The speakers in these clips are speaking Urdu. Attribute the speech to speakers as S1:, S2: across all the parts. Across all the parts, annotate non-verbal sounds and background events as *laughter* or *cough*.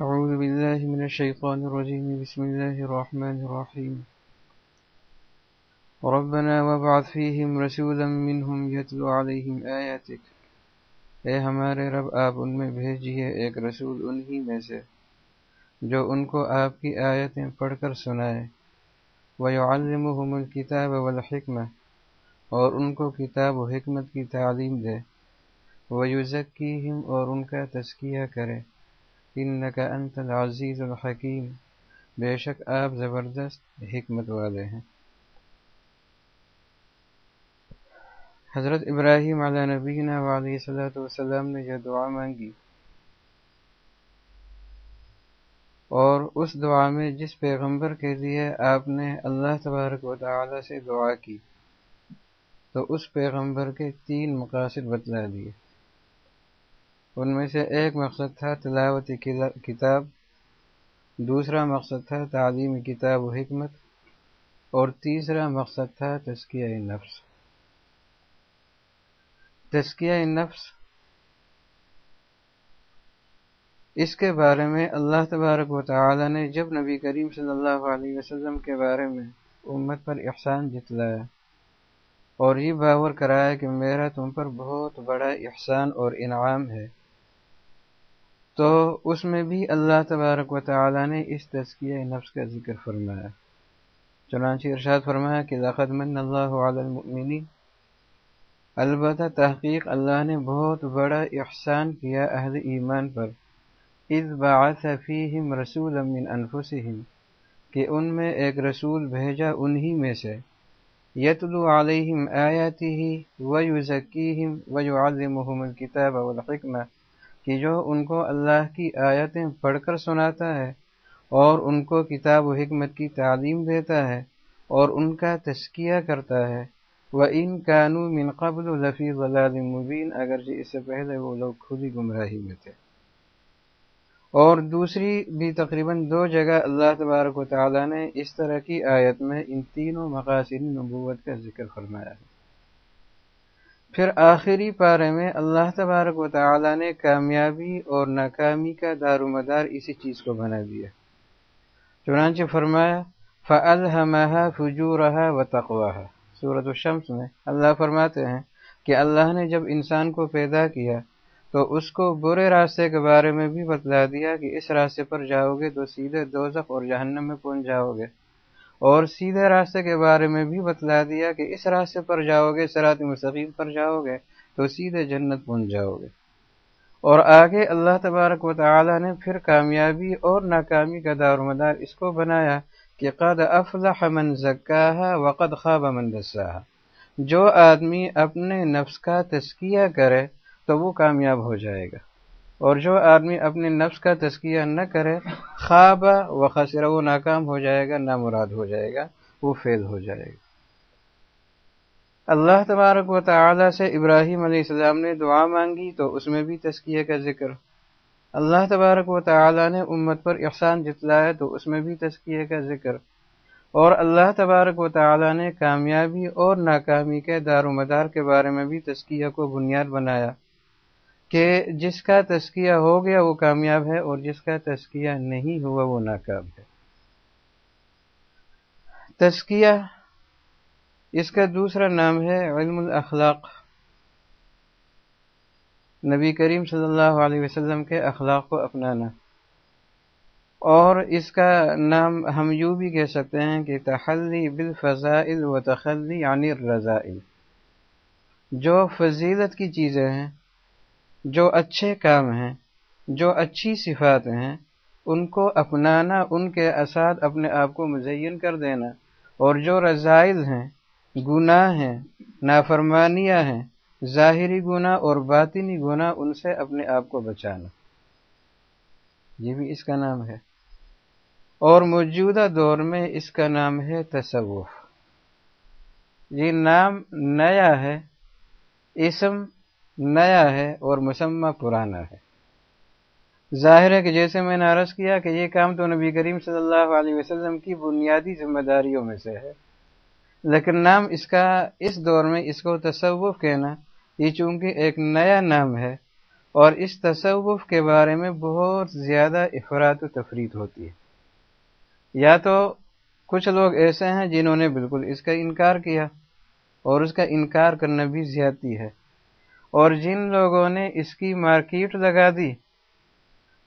S1: أعوذ بالله من الشيطان الرجيم بسم الله الرحمن الرحيم ربنا وابعث فيهم رسولا منهم يتلو عليهم آياتك اے ہمارے رب آپ ان میں بھیجئے ایک رسول انہی میں سے جو ان کو آپ کی آیتیں پڑھ کر سنائے وَيُعَلِّمُهُمُ الْكِتَابَ وَالْحِكْمَةِ اور ان کو کتاب و حکمت کی تعلیم دے وَيُزَكِّيهِمْ اور ان کا تذکیہ کرے انکا انت العزیز الحکیم بے شک آپ زبردست حکمت والے ہیں حضرت ابراہیم علی نبینا علیہ صلی وسلم نے یہ دعا مانگی اور اس دعا میں جس پیغمبر کے لیے آپ نے اللہ تبارک و تعالی سے دعا کی تو اس پیغمبر کے تین مقاصد بتلا دیے ان میں سے ایک مقصد تھا تلاوت کتاب دوسرا مقصد تھا تعلیم کتاب و حکمت اور تیسرا مقصد تھا تسکیہ نفس تسکیہ نفس اس کے بارے میں اللہ تبارک و تعالی نے جب نبی کریم صلی اللہ علیہ وسلم کے بارے میں امت پر احسان جتلایا اور یہ باور کرایا کہ میرا تم پر بہت بڑا احسان اور انعام ہے تو اس میں بھی اللہ تبارک و تعالی نے اس تزکیہ نفس کا ذکر فرمایا چنانچہ ارشاد فرمایا کہ لقد من اللہ علیہ البتہ تحقیق اللہ نے بہت بڑا احسان کیا اہل ایمان پر اس بات صفی ہم رسول امین انفسم کہ ان میں ایک رسول بھیجا انہی میں سے آیاتی ہی و یو ذکی ہم و یو عالم محمد کتابہ الحکمہ کہ جو ان کو اللہ کی آیتیں پڑھ کر سناتا ہے اور ان کو کتاب و حکمت کی تعلیم دیتا ہے اور ان کا تشکیہ کرتا ہے وہ ان قانون قبل لفیق ضلع مبین اگرچہ جی اس سے پہلے وہ لوگ خود ہی گمراہی میں تھے اور دوسری بھی تقریباً دو جگہ اللہ تبارک و تعالیٰ نے اس طرح کی آیت میں ان تینوں مقاصد نبوت کا ذکر فرمایا ہے پھر آخری پارے میں اللہ تبارک و تعالی نے کامیابی اور ناکامی کا دار و مدار اسی چیز کو بنا دیا چنانچہ فرمایا فعل فجو رہا و تقواہ صورت الشمس میں اللہ فرماتے ہیں کہ اللہ نے جب انسان کو پیدا کیا تو اس کو برے راستے کے بارے میں بھی بتلا دیا کہ اس راستے پر جاؤ گے تو سیدھے دوزخ اور جہنم میں پہنچ جاؤ گے اور سیدھے راستے کے بارے میں بھی بتلا دیا کہ اس راستے پر جاؤ گے سرات مستقیم پر جاؤ گے تو سیدھے جنت پہنچ جاؤ گے اور آگے اللہ تبارک و تعالی نے پھر کامیابی اور ناکامی کا دار و مدار اس کو بنایا کہ قد افلح من منزکا وقد خواب من منہ جو آدمی اپنے نفس کا تزکیہ کرے تو وہ کامیاب ہو جائے گا اور جو آدمی اپنے نفس کا تذکیہ نہ کرے خواب و خسرہ وہ ناکام ہو جائے گا نہ مراد ہو جائے گا وہ فیل ہو جائے گا اللہ تبارک و تعالی سے ابراہیم علیہ السلام نے دعا مانگی تو اس میں بھی تذکیہ کا ذکر اللہ تبارک و تعالی نے امت پر احسان جتلایا تو اس میں بھی تذکیہ کا ذکر اور اللہ تبارک و تعالی نے کامیابی اور ناکامی کے دار و مدار کے بارے میں بھی تذکیہ کو بنیاد بنایا کہ جس کا تسکیہ ہو گیا وہ کامیاب ہے اور جس کا تسکیہ نہیں ہوا وہ ناکام ہے تسکیہ اس کا دوسرا نام ہے علم الاخلاق نبی کریم صلی اللہ علیہ وسلم کے اخلاق کو اپنانا اور اس کا نام ہم یوں بھی کہہ سکتے ہیں کہ تحلی بالفضائل و تخلی عن الرضائل جو فضیلت کی چیزیں ہیں جو اچھے کام ہیں جو اچھی صفات ہیں ان کو اپنانا ان کے اساتذ اپنے آپ کو مزین کر دینا اور جو رضائز ہیں گناہ ہیں نافرمانیاں ہیں ظاہری گناہ اور باطنی گناہ ان سے اپنے آپ کو بچانا یہ بھی اس کا نام ہے اور موجودہ دور میں اس کا نام ہے تصوف یہ نام نیا ہے اسم نیا ہے اور مسمہ پرانا ہے ظاہر ہے کہ جیسے میں نے عرض کیا کہ یہ کام تو نبی کریم صلی اللہ علیہ وسلم کی بنیادی ذمہ داریوں میں سے ہے لیکن نام اس کا اس دور میں اس کو تصوف کہنا یہ چونکہ ایک نیا نام ہے اور اس تصوف کے بارے میں بہت زیادہ افراد و تفرید ہوتی ہے یا تو کچھ لوگ ایسے ہیں جنہوں نے بالکل اس کا انکار کیا اور اس کا انکار کرنا بھی زیادتی ہے اور جن لوگوں نے اس کی مارکیٹ لگا دی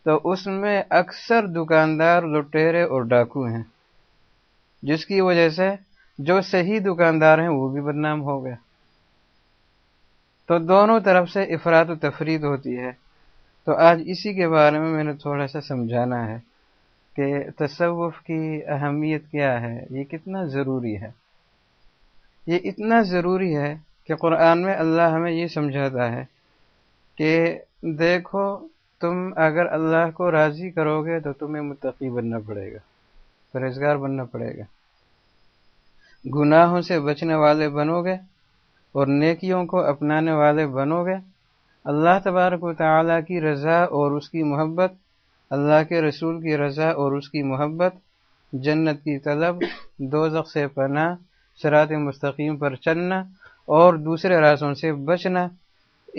S1: تو اس میں اکثر دکاندار لٹیرے اور ڈاکو ہیں جس کی وجہ سے جو صحیح دکاندار ہیں وہ بھی بدنام ہو گیا تو دونوں طرف سے افراد و تفرید ہوتی ہے تو آج اسی کے بارے میں میں نے تھوڑا سا سمجھانا ہے کہ تصوف کی اہمیت کیا ہے یہ کتنا ضروری ہے یہ اتنا ضروری ہے کہ قرآن میں اللہ ہمیں یہ سمجھاتا ہے کہ دیکھو تم اگر اللہ کو راضی کرو گے تو تمہیں متقی بننا پڑے گا پرہزگار بننا پڑے گا گناہوں سے بچنے والے بنو گے اور نیکیوں کو اپنانے والے بنو گے اللہ تبارک و تعالیٰ کی رضا اور اس کی محبت اللہ کے رسول کی رضا اور اس کی محبت جنت کی طلب دو سے پناہ سرات مستقیم پر چلنا اور دوسرے راسوں سے بچنا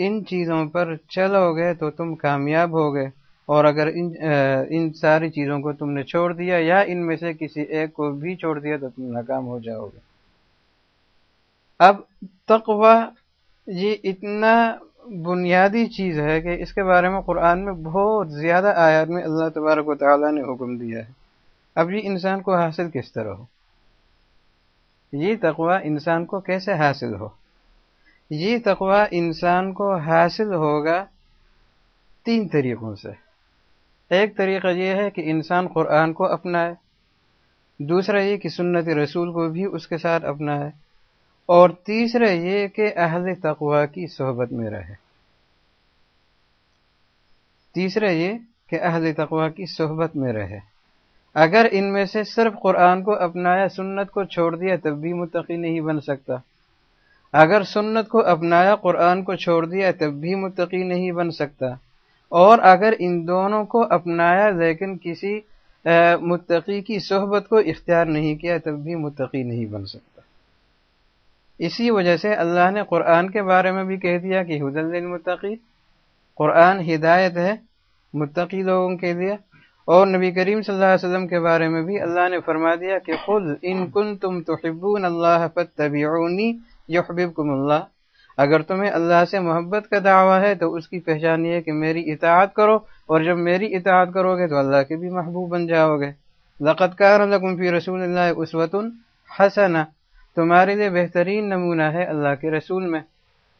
S1: ان چیزوں پر چلو گے تو تم کامیاب ہو گئے اور اگر ان ان ساری چیزوں کو تم نے چھوڑ دیا یا ان میں سے کسی ایک کو بھی چھوڑ دیا تو تم ناکام ہو جاؤ گے اب تقوی یہ اتنا بنیادی چیز ہے کہ اس کے بارے میں قرآن میں بہت زیادہ آیات میں اللہ تبارک و تعالی نے حکم دیا ہے اب یہ انسان کو حاصل کس طرح ہو یہ تقوی انسان کو کیسے حاصل ہو یہ تقوی انسان کو حاصل ہوگا تین طریقوں سے ایک طریقہ یہ ہے کہ انسان قرآن کو اپنائے دوسرا یہ کہ سنت رسول کو بھی اس کے ساتھ اپنائے اور تیسرا یہ کہ اہل تقوا کی صحبت میں رہے تیسرا یہ کہ اہل تقوا کی صحبت میں رہے اگر ان میں سے صرف قرآن کو اپنایا سنت کو چھوڑ دیا تب بھی متقی نہیں بن سکتا اگر سنت کو اپنایا قرآن کو چھوڑ دیا تب بھی متقی نہیں بن سکتا اور اگر ان دونوں کو اپنایا لیکن کسی متقی کی صحبت کو اختیار نہیں کیا تب بھی متقی نہیں بن سکتا اسی وجہ سے اللہ نے قرآن کے بارے میں بھی کہہ دیا کہ حد المتقی قرآن ہدایت ہے متقی لوگوں کے لیے اور نبی کریم صلی اللہ علیہ وسلم کے بارے میں بھی اللہ نے فرما دیا کہ خود ان کن تم تو اللہ فتبعونی یحببکم اللہ اگر تمہیں اللہ سے محبت کا دعویٰ ہے تو اس کی پہچان ہے کہ میری اطاعت کرو اور جب میری اطاعت کرو گے تو اللہ کے بھی محبوب بن جاؤ گے لقت کار فی رسول اللہ عسوۃ حسنا تمہارے لیے بہترین نمونہ ہے اللہ کے رسول میں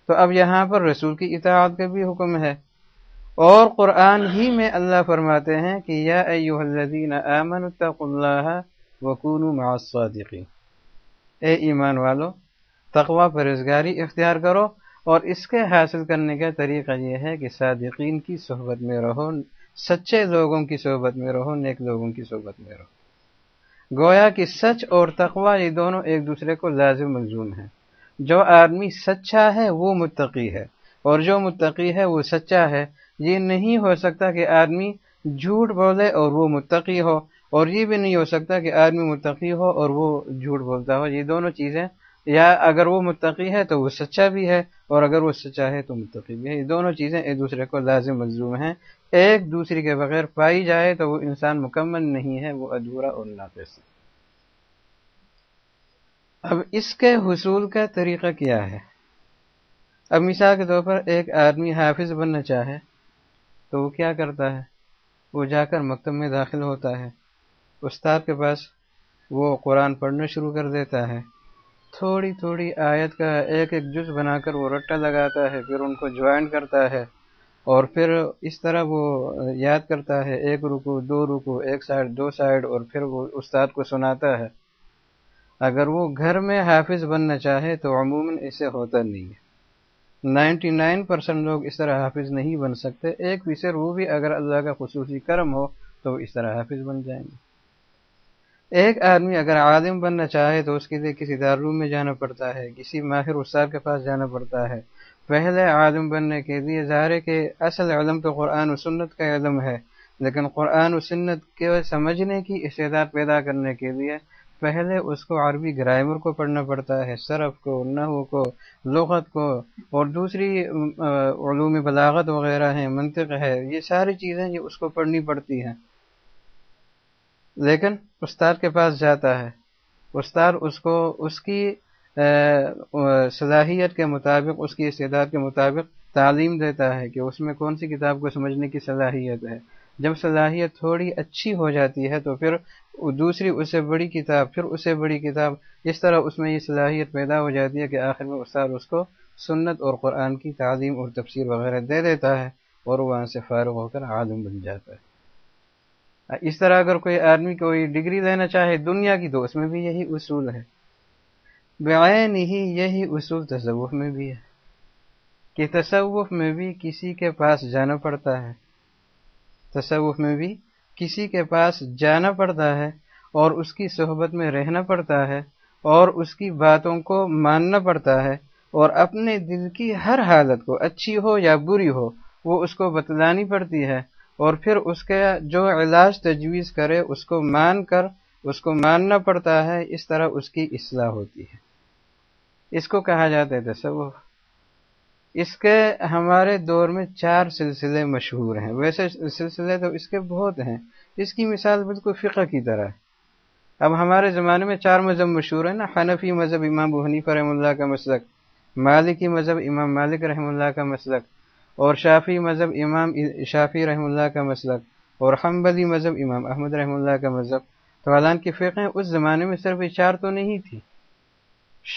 S1: تو اب یہاں پر رسول کی اطاعت کا بھی حکم ہے اور قرآن ہی میں اللہ فرماتے ہیں کہ یا ایوہ الذین آمنوا اتقوا اللہ وکونوا مع الصادقین اے ایمان والو تقوی پر اختیار کرو اور اس کے حاصل کرنے کا طریقہ یہ ہے کہ صادقین کی صحبت میں رہو سچے لوگوں کی صحبت میں رہو نیک لوگوں کی صحبت میں رہو گویا کہ سچ اور تقوی یہ دونوں ایک دوسرے کو لازم ملزوم ہیں جو آدمی سچا ہے وہ متقی ہے اور جو متقی ہے وہ سچا ہے یہ نہیں ہو سکتا کہ آدمی جھوٹ بولے اور وہ متقی ہو اور یہ بھی نہیں ہو سکتا کہ آدمی متقی ہو اور وہ جھوٹ بولتا ہو یہ دونوں چیزیں یا اگر وہ متقی ہے تو وہ سچا بھی ہے اور اگر وہ سچا ہے تو متقی بھی ہے یہ دونوں چیزیں ایک دوسرے کو لازم مظلوم ہیں ایک دوسرے کے بغیر پائی جائے تو وہ انسان مکمل نہیں ہے وہ ادھورا اور ناقص اب اس کے حصول کا طریقہ کیا ہے اب مثال کے طور پر ایک آدمی حافظ بننا چاہے تو وہ کیا کرتا ہے وہ جا کر مکتب میں داخل ہوتا ہے استاد کے پاس وہ قرآن پڑھنا شروع کر دیتا ہے تھوڑی تھوڑی آیت کا ایک ایک جز بنا کر وہ رٹا لگاتا ہے پھر ان کو جوائن کرتا ہے اور پھر اس طرح وہ یاد کرتا ہے ایک رکو دو رکو ایک سائڈ دو سائڈ اور پھر وہ استاد کو سناتا ہے اگر وہ گھر میں حافظ بننا چاہے تو عموماً اسے ہوتا نہیں ہے لوگ اس طرح حافظ نہیں بن سکتے ایک فیصد وہ بھی اگر اللہ کا خصوصی کرم ہو تو اس طرح حافظ بن جائیں گے ایک آدمی اگر عالم بننا چاہے تو اس کے لیے کسی دارالعلوم میں جانا پڑتا ہے کسی ماہر استاد کے پاس جانا پڑتا ہے پہلے عالم بننے کے لیے ہے کہ اصل علم تو قرآن و سنت کا علم ہے لیکن قرآن و سنت کے سمجھنے کی استعداد پیدا کرنے کے لیے پہلے اس کو عربی گرامر کو پڑھنا پڑتا ہے صرف کو نحو کو لغت کو اور دوسری علوم بلاغت وغیرہ ہیں منطق ہے یہ ساری چیزیں اس کو پڑھنی پڑتی ہیں لیکن استاد کے پاس جاتا ہے استاد اس کو اس کی صلاحیت کے مطابق اس کی استعداد کے مطابق تعلیم دیتا ہے کہ اس میں کون سی کتاب کو سمجھنے کی صلاحیت ہے جب صلاحیت تھوڑی اچھی ہو جاتی ہے تو پھر دوسری اس سے بڑی کتاب پھر اس سے بڑی کتاب اس طرح اس میں یہ صلاحیت پیدا ہو جاتی ہے کہ آخر میں استاد اس کو سنت اور قرآن کی تعلیم اور تفسیر وغیرہ دے دیتا ہے اور وہاں سے فارغ ہو کر عالم بن جاتا ہے اس طرح اگر کوئی آدمی کوئی ڈگری دینا چاہے دنیا کی تو اس میں بھی یہی اصول ہے بعین ہی یہی اصول تصوف میں بھی ہے کہ تصوف میں بھی کسی کے پاس جانا پڑتا ہے تصوف میں بھی کسی کے پاس جانا پڑتا ہے اور اس کی صحبت میں رہنا پڑتا ہے اور اس کی باتوں کو ماننا پڑتا ہے اور اپنے دل کی ہر حالت کو اچھی ہو یا بری ہو وہ اس کو بتلانی پڑتی ہے اور پھر اس کا جو علاج تجویز کرے اس کو مان کر اس کو ماننا پڑتا ہے اس طرح اس کی اصلاح ہوتی ہے اس کو کہا جاتا ہے تصور اس کے ہمارے دور میں چار سلسلے مشہور ہیں ویسے سلسلے تو اس کے بہت ہیں اس کی مثال بالکل فقہ کی طرح ہے اب ہمارے زمانے میں چار مذہب مشہور ہیں نا حنفی مذہب امام بحنیف رحمہ اللہ کا مسلک مالکی مذہب امام مالک رحم اللہ کا مسلک اور شافی مذہب امام شافی رحم اللہ کا مسلک اور حمبلی مذہب امام احمد رحم اللہ کا مذہب تو عالان کی فقے اس زمانے میں صرف چار تو نہیں تھی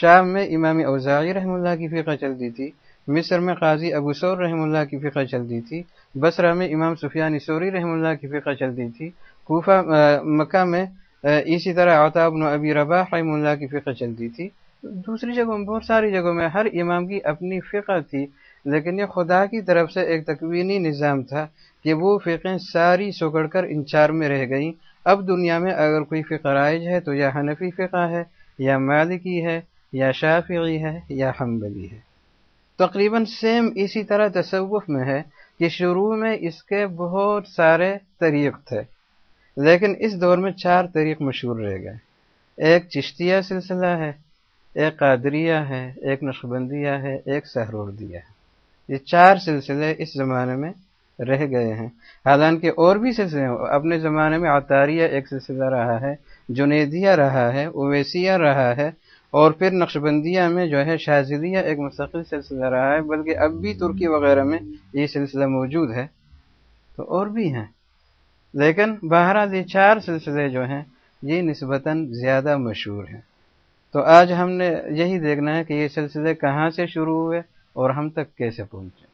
S1: شام میں امام اوزاعی رحم اللہ کی فقہ چلتی تھی مصر میں قاضی ابو سور رحم اللہ کی چل چلتی تھی بصرہ میں امام سفیان سوری رحم اللہ کی فقہ چلتی تھی کوفہ مکہ میں اسی طرح اتاب ابی ربا رحم اللہ کی چل چلتی تھی دوسری جگہوں میں بہت ساری جگہوں میں ہر امام کی اپنی فقہ تھی لیکن یہ خدا کی طرف سے ایک تکوینی نظام تھا کہ وہ فقہیں ساری سکڑ کر انچار میں رہ گئیں اب دنیا میں اگر کوئی فقہ رائج ہے تو یا حنفی فقہ ہے یا مالکی ہے یا شافعی ہے یا حنبلی ہے تقریباً سیم اسی طرح تصوف میں ہے کہ شروع میں اس کے بہت سارے طریق تھے لیکن اس دور میں چار طریق مشہور رہ گئے ایک چشتیہ سلسلہ ہے ایک قادریہ ہے ایک نقبندیہ ہے ایک سہروردیہ ہے یہ چار سلسلے اس زمانے میں رہ گئے ہیں حالانکہ اور بھی سلسلے اپنے زمانے میں عطاریہ ایک سلسلہ رہا ہے جنیدیہ رہا ہے اویسیہ رہا ہے اور پھر نقش بندیہ میں جو ہے شاہزیدیہ ایک مستقل سلسلہ رہا ہے بلکہ اب بھی ترکی وغیرہ میں یہ سلسلہ موجود ہے تو اور بھی ہیں لیکن بہرحال چار سلسلے جو ہیں یہ نسبتاً زیادہ مشہور ہیں تو آج ہم نے یہی دیکھنا ہے کہ یہ سلسلے کہاں سے شروع ہوئے اور ہم تک کیسے پہنچے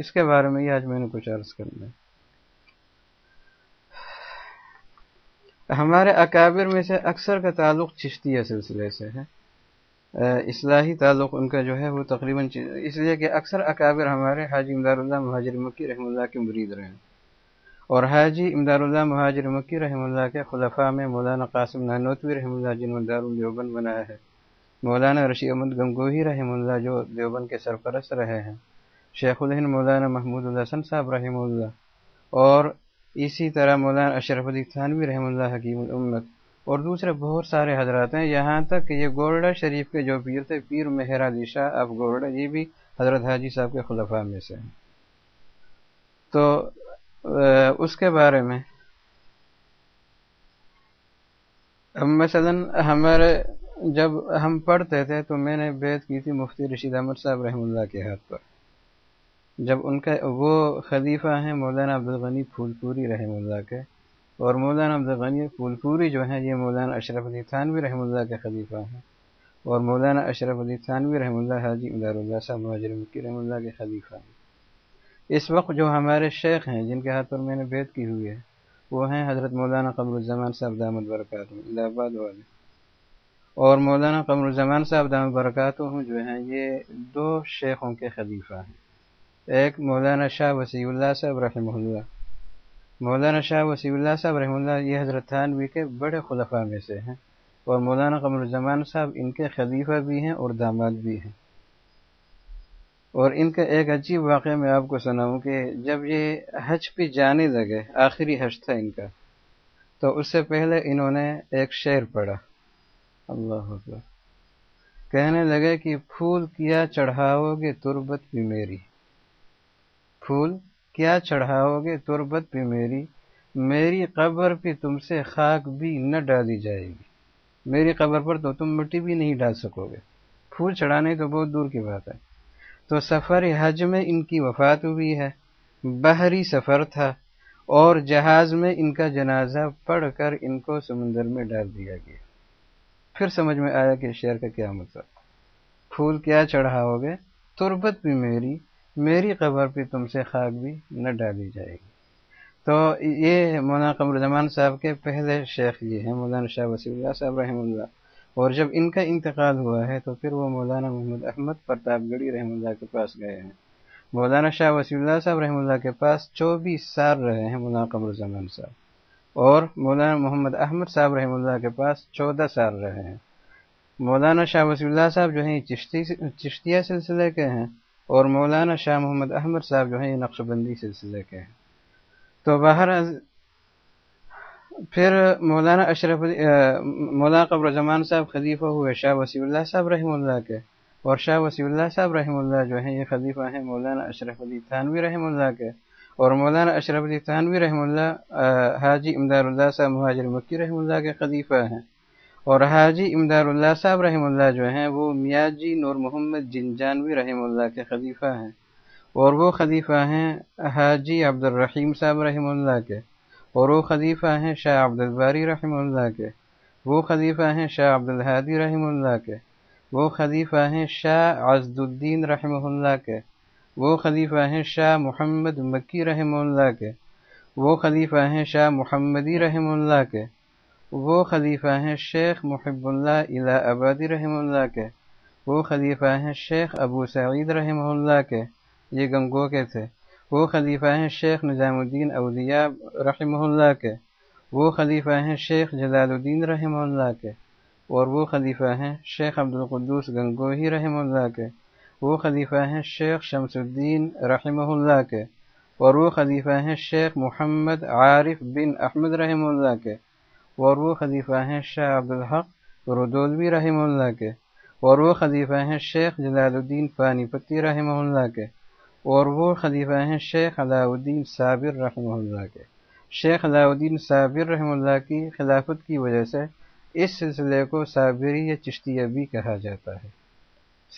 S1: اس کے بارے میں یہ آج میں نے کچھ عرض کرنا ہے ہمارے اکابر میں سے اکثر کا تعلق چشتیہ سلسلے سے ہے اصلاحی تعلق ان کا جو ہے وہ تقریباً اس لیے کہ اکثر اکابر ہمارے حاجی اللہ مہاجر مکی رحمہ اللہ کے مرید رہے ہیں اور حاجی اللہ مہاجر مکی رحمہ اللہ کے خلفاء میں مولانا قاسم نانوتوی رحمہ اللہ جنہوں دار دیوبند بنایا ہے مولانا رشی احمد گنگوہی رحم اللہ جو دیوبند کے سرپرست رہے ہیں شیخ الہند مولانا محمود اللہ سن صاحب رحمہ اللہ اور اسی طرح مولانا اشرف علی خانوی رحمہ اللہ حکیم الامت اور دوسرے بہت سارے حضرات ہیں یہاں تک کہ یہ گورڈا شریف کے جو پیر تھے پیر مہرا دشا اب گورڈا یہ بھی حضرت حاجی صاحب کے خلفہ میں سے ہیں تو اس کے بارے میں مثلا ہمارے جب ہم پڑھتے تھے تو میں نے بیت کی تھی مفتی رشید احمد صاحب رحم اللہ کے ہاتھ پر جب ان کا وہ خلیفہ ہیں مولانا عبدالغنی پھول پوری رحم اللہ کے اور مولانا عبدالغنی پوری جو ہیں یہ مولانا اشرف علی تھانوی رحمۃ اللہ کے خلیفہ ہیں اور مولانا اشرف علی تھانوی رحم اللہ حاجی اللہ صاحب مہاجر مکی رحم اللہ کے خلیفہ ہیں اس وقت جو ہمارے شیخ ہیں جن کے ہاتھ پر میں نے بیت کی ہوئی ہے وہ ہیں حضرت مولانا قبر الزمان صاحب دامد برکات الہ آباد والے اور مولانا قمر الزمان صاحب دامد برکات جو ہیں یہ دو شیخوں کے خلیفہ ہیں ایک مولانا شاہ وسیع اللہ صاحب رحمہ اللہ مولانا شاہ وسیع اللہ صاحب رحم اللہ یہ حضرت تھانوی کے بڑے خلفہ میں سے ہیں اور مولانا قمر الزمان صاحب ان کے خلیفہ بھی ہیں اور داماد بھی ہیں اور ان کا ایک عجیب واقعہ میں آپ کو سناؤں کہ جب یہ حج پہ جانے لگے آخری حج تھا ان کا تو اس سے پہلے انہوں نے ایک شعر پڑھا اللہ حافظ کہنے لگے کہ پھول کیا چڑھاؤ گے تربت بھی میری پھول کیا چڑھاؤ گے تربت پہ میری میری قبر پہ تم سے خاک بھی نہ ڈالی جائے گی میری قبر پر تو تم مٹی بھی نہیں ڈال سکو گے پھول چڑھانے تو بہت دور کی بات ہے تو سفر حج میں ان کی وفات ہوئی ہے بحری سفر تھا اور جہاز میں ان کا جنازہ پڑھ کر ان کو سمندر میں ڈال دیا گیا پھر سمجھ میں آیا کہ شعر کا کیا مطلب پھول کیا چڑھاؤ گے تربت بھی میری میری قبر پہ تم سے خاک بھی نہ ڈالی جائے گی تو یہ مولانا قمر الزمان صاحب کے پہلے شیخ یہ ہیں مولانا شاہ وسیع اللہ صاحب رحمۃ اللہ اور جب ان کا انتقال ہوا ہے تو پھر وہ مولانا محمد احمد پرتاپ گڑی رحمہ اللہ کے پاس گئے ہیں مولانا شاہ وسیع اللہ صاحب رحمۃ اللہ کے پاس چوبیس سال رہے ہیں مولانا قمر الزمان صاحب اور مولانا محمد احمد صاحب رحمۃ اللہ کے پاس چودہ سال رہے ہیں مولانا شاہ وسیع اللہ صاحب جو ہیں چشتی چشتیہ سلسلے کے ہیں اور مولانا شاہ محمد احمد صاحب جو ہیں یہ نقش بندی سلسلے کے ہیں تو باہر پھر مولانا اشرف علی مولانا زمان صاحب خلیفہ ہوئے شاہ وسیع اللہ صاحب رحمہ اللہ کے اور شاہ وسیع اللہ صاحب رحمہ اللہ جو ہیں یہ خلیفہ ہیں مولانا اشرف علی تھانوی رحمہ اللہ کے اور مولانا اشرف علی تھانوی رحم اللہ حاجی امدار اللہ صاحب مہاجر مکی رحمہ اللہ کے خلیفہ ہیں اور حاجی امدار اللہ صاحب رحم اللہ جو ہیں وہ میاں جی نور جن جانوی رحم اللہ کے خلیفہ ہیں اور وہ خلیفہ ہیں حاجی عبد الرحیم صاحب رحم اللہ کے اور وہ خلیفہ ہیں شاہ عبد الباری رحم اللہ کے وہ خلیفہ ہیں شاہ عبد الحادی رحم اللہ کے وہ خلیفہ ہیں شاہ عزد الدین رحمہ اللہ کے وہ خلیفہ ہیں شاہ محمد مکی رحمہ اللہ کے وہ خلیفہ ہیں شاہ محمدی رحمہ اللہ کے وہ خلیفہ ہیں شیخ محب اللہ الہ آبادی رحمہ اللہ کے وہ خلیفہ ہیں شیخ ابو سعید رحمہ اللہ کے یہ گنگو کے تھے وہ خلیفہ ہیں شیخ نظام الدین اولیاء رحمہ اللہ کے وہ خلیفہ ہیں شیخ جلال الدین رحمہ اللہ کے اور وہ خلیفہ ہیں شیخ عبدالقدوس گنگو ہی رحمہ اللہ کے وہ خلیفہ ہیں شیخ شمس الدین رحمہ اللہ کے اور وہ خلیفہ ہیں شیخ محمد عارف بن احمد رحمہ اللہ کے اور وہ خلیفہ ہیں شاہ عبدالحق ردولوی رحمہ اللہ کے اور وہ خلیفہ ہیں شیخ جلال الدین پانی پتی رحمہ اللہ کے اور وہ خلیفہ ہیں شیخ علاء الدین صابر رحمہ اللہ کے شیخ علاء الدین صابر رحمہ اللہ کی خلافت کی وجہ سے اس سلسلے کو صابری چشتیہ بھی کہا جاتا ہے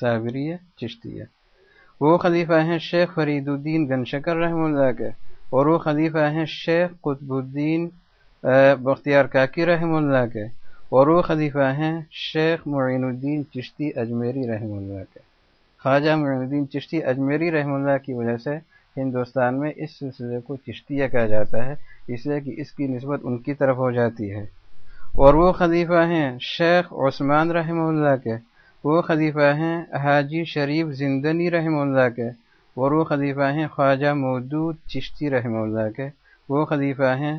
S1: صابری چشتیہ وہ خلیفہ ہیں شیخ فرید الدین گنشکر رحمہ اللہ کے اور وہ خلیفہ ہیں شیخ قطب الدین بختیار کاکی رحم اللہ کے اور وہ خلیفہ ہیں شیخ معین الدین چشتی اجمیری رحم اللہ کے خواجہ معین الدین چشتی اجمیری رحم اللہ کی وجہ سے ہندوستان میں اس سلسلے کو چشتیہ کہا جاتا ہے اس لیے کہ اس کی نسبت ان کی طرف ہو جاتی ہے اور وہ خلیفہ ہیں شیخ عثمان رحمہ اللہ کے وہ خلیفہ ہیں حاجی شریف زندنی رحمہ اللہ کے اور وہ خلیفہ ہیں خواجہ مودود چشتی رحمہ اللہ کے وہ خلیفہ ہیں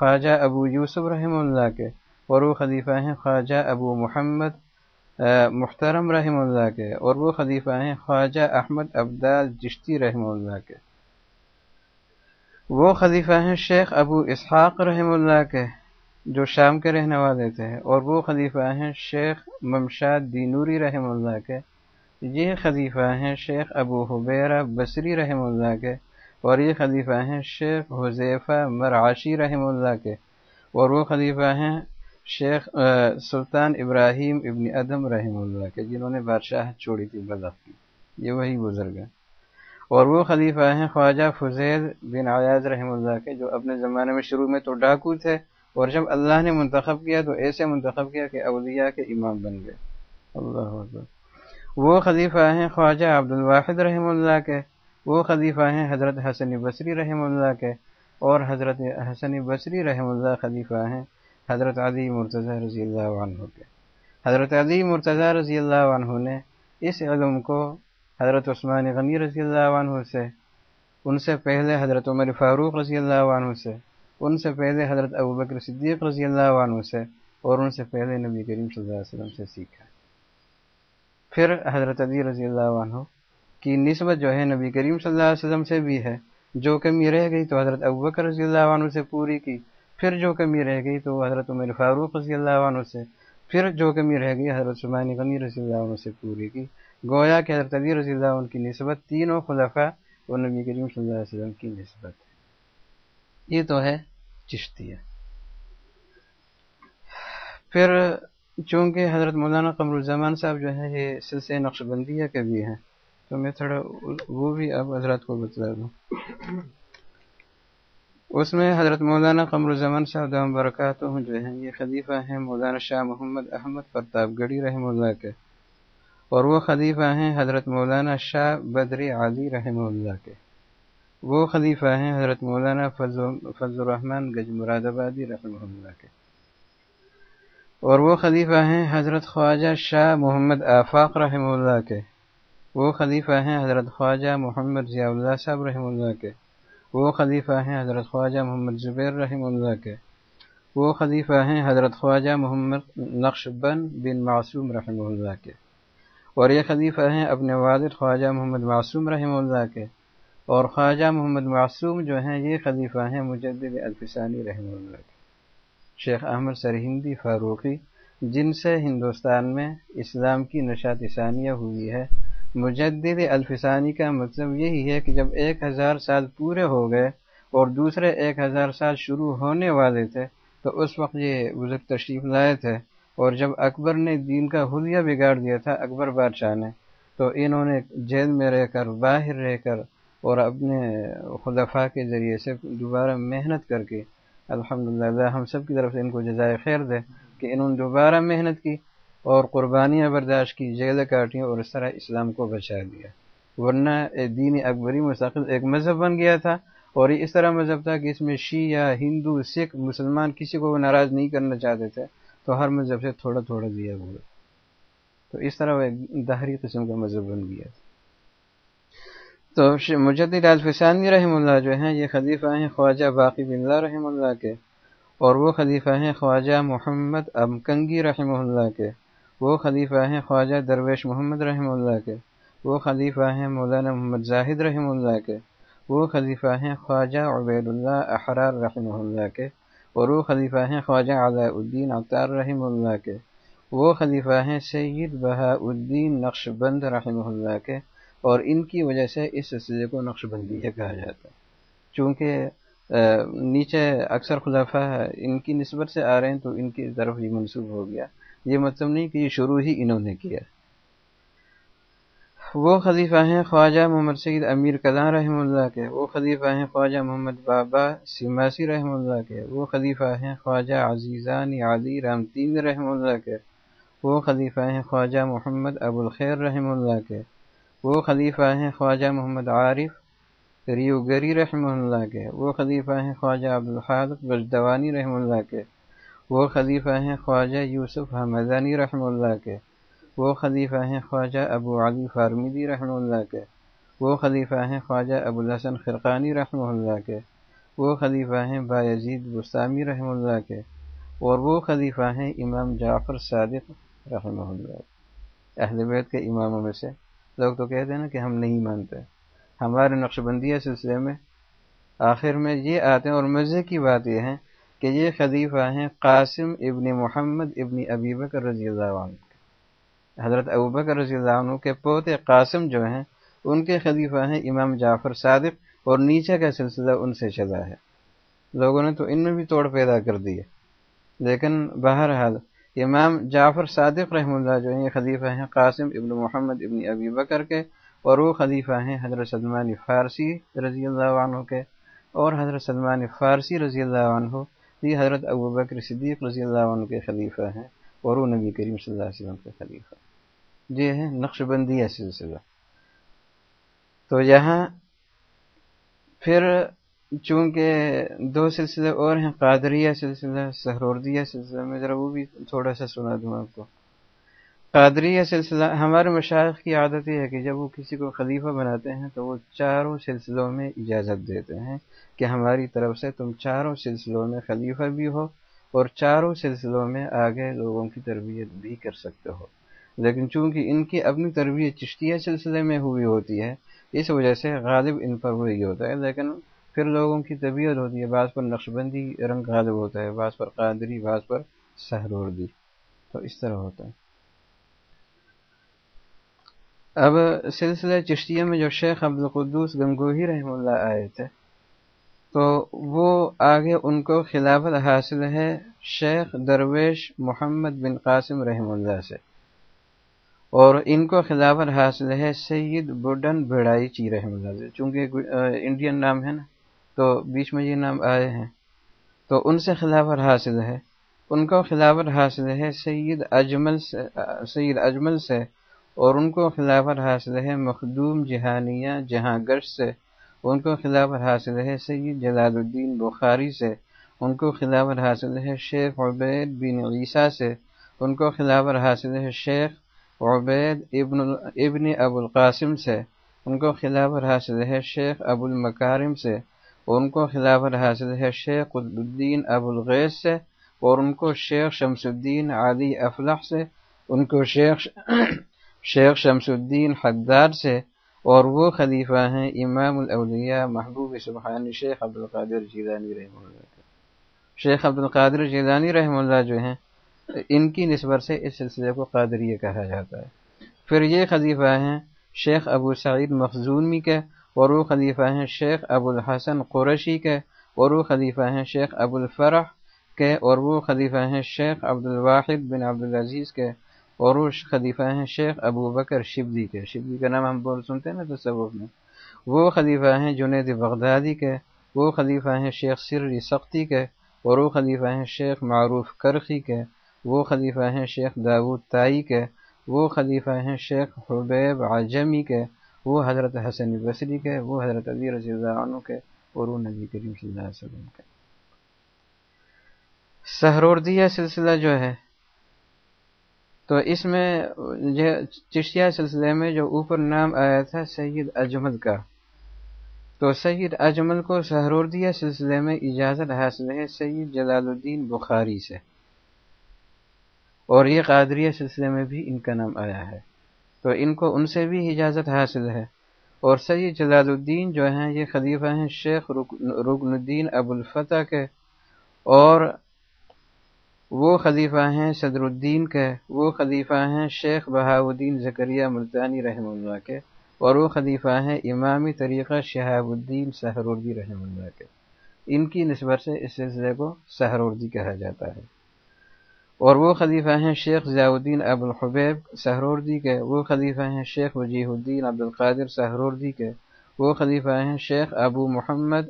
S1: خواجہ ابو یوسف رحمہ اللہ کے اور وہ خلیفہ ہیں خواجہ ابو محمد محترم رحم اللہ کے اور وہ خلیفہ ہیں خواجہ احمد عبدال جشتی رحمہ اللہ کے وہ خلیفہ ہیں شیخ ابو اسحاق رحم اللہ کے جو شام کے رہنے والے تھے اور وہ خلیفہ ہیں شیخ ممشاد دینوری رحم اللہ کے یہ خلیفہ ہیں شیخ ابو حبیرہ بصری رحم اللہ کے اور یہ خلیفہ ہیں شیخ حذیفہ مرعاشی رحم اللہ کے اور وہ خلیفہ ہیں شیخ سلطان ابراہیم ابن ادم رحم اللہ کے جنہوں نے بادشاہ چوڑی تھی بدف کی یہ وہی بزرگ ہیں اور وہ خلیفہ ہیں خواجہ فضیل بن آیاز رحم اللہ کے جو اپنے زمانے میں شروع میں تو ڈاکو تھے اور جب اللہ نے منتخب کیا تو ایسے منتخب کیا کہ اولیاء کے امام بن گئے اللہ حضرت وہ خلیفہ ہیں خواجہ عبد الواحد رحم اللہ کے وہ خلیفہ ہیں حضرت حسن بصری رحمہ اللہ کے اور حضرت حسن بصری رحمہ اللہ خلیفہ ہیں حضرت علی مرتضی رضی اللہ عنہ کے حضرت علی مرتضی رضی اللہ عنہ نے اس علم کو حضرت عثمان غنی رضی اللہ عنہ سے ان سے پہلے حضرت عمر فاروق رضی اللہ عنہ سے ان سے پہلے حضرت ابوبکر صدیق رضی اللہ عنہ سے اور ان سے پہلے نبی کریم صلی اللہ علیہ وسلم سے سیکھا پھر حضرت علی رضی اللہ عنہ کی نسبت جو ہے نبی کریم صلی اللہ علیہ وسلم سے بھی ہے جو کمی رہ گئی تو حضرت ابوبکر رضی اللہ عنہ سے پوری کی پھر جو کمی رہ گئی تو حضرت عمر فاروق رضی اللہ عنہ سے پھر جو کمی رہ گئی حضرت سمان غنی رضی اللہ عنہ سے پوری کی گویا کہ حضرت علی رضی اللہ عنہ کی نسبت تینوں خلفہ وہ نبی کریم صلی اللہ علیہ وسلم کی نسبت ہے یہ تو ہے چشتیہ پھر چونکہ حضرت مولانا قمر الزمان صاحب جو ہے یہ سلسلہ نقش بندیہ کے بھی ہیں تو میں تھوڑا وہ بھی اب حضرت کو بتلا دوں اس میں حضرت مولانا قمر الزمان صاحب برکاتہ جو ہیں یہ خلیفہ ہیں مولانا شاہ محمد احمد پرتاب گڑی رحمہ اللہ کے اور وہ خلیفہ ہیں حضرت مولانا شاہ بدری علی رحمہ اللہ کے وہ خلیفہ ہیں حضرت مولانا فضل مراد آبادی رحمہ اللہ کے اور وہ خلیفہ ہیں حضرت خواجہ شاہ محمد آفاق رحمہ اللہ کے وہ خلیفہ ہیں حضرت خواجہ محمد ضیاء اللہ صاحب رحم اللہ کے وہ خلیفہ ہیں حضرت خواجہ محمد زبیر رحم اللہ کے وہ خلیفہ ہیں حضرت خواجہ محمد نقش بن بن معصوم رحمہ اللہ کے اور یہ خلیفہ ہیں اپنے والد خواجہ محمد معصوم رحمہ اللہ کے اور خواجہ محمد معصوم جو ہیں یہ خلیفہ ہیں مجدد الفسانی رحمہ اللہ کے شیخ احمد سر ہندی فاروقی جن سے ہندوستان میں اسلام کی ثانیہ ہوئی ہے مجدد الفسانی کا مطلب یہی ہے کہ جب ایک ہزار سال پورے ہو گئے اور دوسرے ایک ہزار سال شروع ہونے والے تھے تو اس وقت یہ بزرگ تشریف لائے تھے اور جب اکبر نے دین کا حلیہ بگاڑ دیا تھا اکبر بادشاہ نے تو انہوں نے جیل میں رہ کر باہر رہ کر اور اپنے خلفاء کے ذریعے سے دوبارہ محنت کر کے الحمد للہ ہم سب کی طرف سے ان کو جزائے خیر دے کہ انہوں نے دوبارہ محنت کی اور قربانیاں برداشت کی جیلیں کاٹیں اور اس طرح اسلام کو بچا دیا ورنہ دین اکبری مستقل ایک مذہب بن گیا تھا اور یہ اس طرح مذہب تھا کہ اس میں شیعہ ہندو سکھ مسلمان کسی کو وہ ناراض نہیں کرنا چاہتے تھے تو ہر مذہب سے تھوڑا تھوڑا دیا گیا تو اس طرح وہ ایک دہری قسم کا مذہب بن گیا تھا تو مجدد الفسانی رحم اللہ جو ہیں یہ خلیفہ ہیں خواجہ باقی بن رحم اللہ کے اور وہ خلیفہ ہیں خواجہ محمد امکنگی رحمہ اللہ کے وہ خلیفہ ہیں خواجہ درویش محمد رحمہ اللہ کے وہ خلیفہ ہیں مولانا محمد زاہد رحمہ اللہ کے وہ خلیفہ ہیں خواجہ عبید اللہ احرار رحمہ اللہ کے اور وہ خلیفہ ہیں خواجہ علاء الدین اختار رحم اللہ کے وہ خلیفہ ہیں سید بہا الدین نقش بند رحمہ اللہ کے اور ان کی وجہ سے اس سلسلے کو نقش بندی کہا جاتا ہے چونکہ نیچے اکثر خلافہ ان کی نسبت سے آ رہے ہیں تو ان کی طرف ہی منسوب ہو گیا یہ مطلب نہیں کہ یہ شروع ہی انہوں نے کیا وہ خلیفہ ہیں خواجہ محمد سید امیر کلام رحم اللہ کے وہ خلیفہ ہیں خواجہ محمد بابا سماسی رحم اللہ کے وہ خلیفہ ہیں خواجہ عزیزہ علی رام تین اللہ کے وہ خلیفہ ہیں خواجہ محمد ابو الخیر رحم اللہ کے وہ خلیفہ ہیں خواجہ محمد عارف ریو گری رحمہ اللہ کے وہ خلیفہ ہیں خواجہ عبدالخالق بجدوانی رحمہ اللہ کے وہ خلیفہ ہیں خواجہ یوسف حمدانی رحمہ اللہ کے وہ خلیفہ ہیں خواجہ ابو علی فارمیدی رحمہ اللہ کے وہ خلیفہ ہیں خواجہ ابو الحسن خرقانی رحمہ اللہ کے وہ خلیفہ ہیں بایزید بستامی رحمہ اللہ کے اور وہ خلیفہ ہیں امام جعفر صادق رحمہ اللہ کے اہل بیت کے اماموں میں سے لوگ تو کہتے ہیں نا کہ ہم نہیں مانتے ہمارے نقش بندیہ سلسلے میں آخر میں یہ آتے ہیں اور مزے کی بات یہ ہے کہ یہ خلیفہ ہیں قاسم ابن محمد ابن ابیبکر رضی اللہ عنہ حضرت ابوبکر رضی اللہ عنہ کے پوتے قاسم جو ہیں ان کے خلیفہ ہیں امام جعفر صادق اور نیچے کا سلسلہ ان سے چلا ہے لوگوں نے تو ان میں بھی توڑ پیدا کر دی ہے لیکن بہرحال امام جعفر صادق رحمہ اللہ جو ہیں یہ خلیفہ ہیں قاسم ابن محمد ابن ابی بکر کے اور وہ خلیفہ ہیں حضرت سلمان فارسی رضی اللہ عنہ کے اور حضرت سلمان فارسی رضی اللہ عنہ یہ حضرت ابوبکر صدیق رضی اللہ عنہ کے خلیفہ ہیں اور وہ نبی کریم صلی اللہ علیہ وسلم کے خلیفہ یہ ہے نقش بندیہ سلسلہ تو یہاں پھر چونکہ دو سلسلے اور ہیں قادریہ سلسلہ سہروردیہ سلسلہ میں ذرا وہ بھی تھوڑا سا سنا دوں آپ کو قادری یا سلسلہ ہمارے مشاعر کی عادت یہ ہے کہ جب وہ کسی کو خلیفہ بناتے ہیں تو وہ چاروں سلسلوں میں اجازت دیتے ہیں کہ ہماری طرف سے تم چاروں سلسلوں میں خلیفہ بھی ہو اور چاروں سلسلوں میں آگے لوگوں کی تربیت بھی کر سکتے ہو لیکن چونکہ ان کی اپنی تربیت چشتیہ سلسلے میں ہوئی ہوتی ہے اس وجہ سے غالب ان پر وہی ہوتا ہے لیکن پھر لوگوں کی طبیعت ہوتی ہے بعض پر نقش بندی رنگ غالب ہوتا ہے بعض پر قادری بعض پر سہرور دی تو اس طرح ہوتا ہے اب سلسلہ چشتیہ میں جو شیخ عبد القدوس گنگوہی رحم اللہ آئے تھے تو وہ آگے ان کو خلافت حاصل ہے شیخ درویش محمد بن قاسم رحم اللہ سے اور ان کو خلافت حاصل ہے سید بڈن بڑائی چی رحم اللہ سے چونکہ انڈین نام ہے نا تو بیچ میں یہ نام آئے ہیں تو ان سے خلافت حاصل ہے ان کو خلافت حاصل ہے سید اجمل سے سید اجمل سے اور ان کو خلافت حاصل ہے مخدوم جہانیہ جہاں گرش سے ان کو خلافت حاصل ہے سید جلال الدین بخاری سے ان کو خلافت حاصل ہے شیخ عبید بن عیسیٰ سے ان کو خلافت حاصل ہے شیخ عبید ابن ابو ابوالقاسم سے ان کو خلافت حاصل ہے شیخ ابو المکارم سے ان کو خلافت حاصل ہے شیخ قطب الدین الغیث سے اور ان کو شیخ شمس الدین علی افلح سے ان کو شیخ *clears throat* شیخ شمس الدین حداد سے اور وہ خلیفہ ہیں امام الاولیاء محبوب سبحان شیخ عبد القادر جیلانی رحم اللہ شیخ شیخ القادر جیلانی رحم اللہ جو ہیں ان کی نسبت سے اس سلسلے کو قادریہ کہا جاتا ہے پھر یہ خلیفہ ہیں شیخ ابو سعید مخزومی کے اور وہ خلیفہ ہیں شیخ ابو الحسن قریشی کے اور وہ خلیفہ ہیں شیخ ابو الفرح کے اور وہ خلیفہ ہیں شیخ عبد الواحد بن عبد العزیز کے عروش خلیفہ ہیں شیخ ابو بکر شبدی کے شبلی کا نام ہم بول سنتے ہیں نا تو میں وہ خلیفہ ہیں جنید بغدادی کے وہ خلیفہ ہیں شیخ سری سختی کے اور وہ خلیفہ ہیں شیخ معروف کرخی کے وہ خلیفہ ہیں شیخ داود تائی کے وہ خلیفہ ہیں شیخ حبیب عجمی کے وہ حضرت حسن بصری کے وہ حضرت علی رضی اللہ عنہ کے اور وہ نبی کریم صلی اللہ علیہ وسلم سہرور دیا سلسلہ جو ہے تو اس میں جو چشتیہ سلسلے میں جو اوپر نام آیا تھا سید اجمل کا تو سید اجمل کو سہروردیہ سلسلے میں اجازت حاصل ہے سید جلال الدین بخاری سے اور یہ قادریہ سلسلے میں بھی ان کا نام آیا ہے تو ان کو ان سے بھی اجازت حاصل ہے اور سید جلال الدین جو ہیں یہ خلیفہ ہیں شیخ رکن الدین ابوالفتح کے اور وہ خلیفہ ہیں صدر الدین کے وہ خلیفہ ہیں شیخ بہاؤدین الدین ذکریہ ملتانی رحمہ اللہ کے اور وہ خلیفہ ہیں امامی طریقہ شہاب الدین سہروردی رحم اللہ کے ان کی نسبت سے اس سلسلے کو سہروردی کہا جاتا ہے اور وہ خلیفہ ہیں شیخ ضیاء الدین ابوالخبیب سہروردی کے وہ خلیفہ ہیں شیخ وجیح الدین عبدالقادر سہروردی کے وہ خلیفہ ہیں شیخ ابو محمد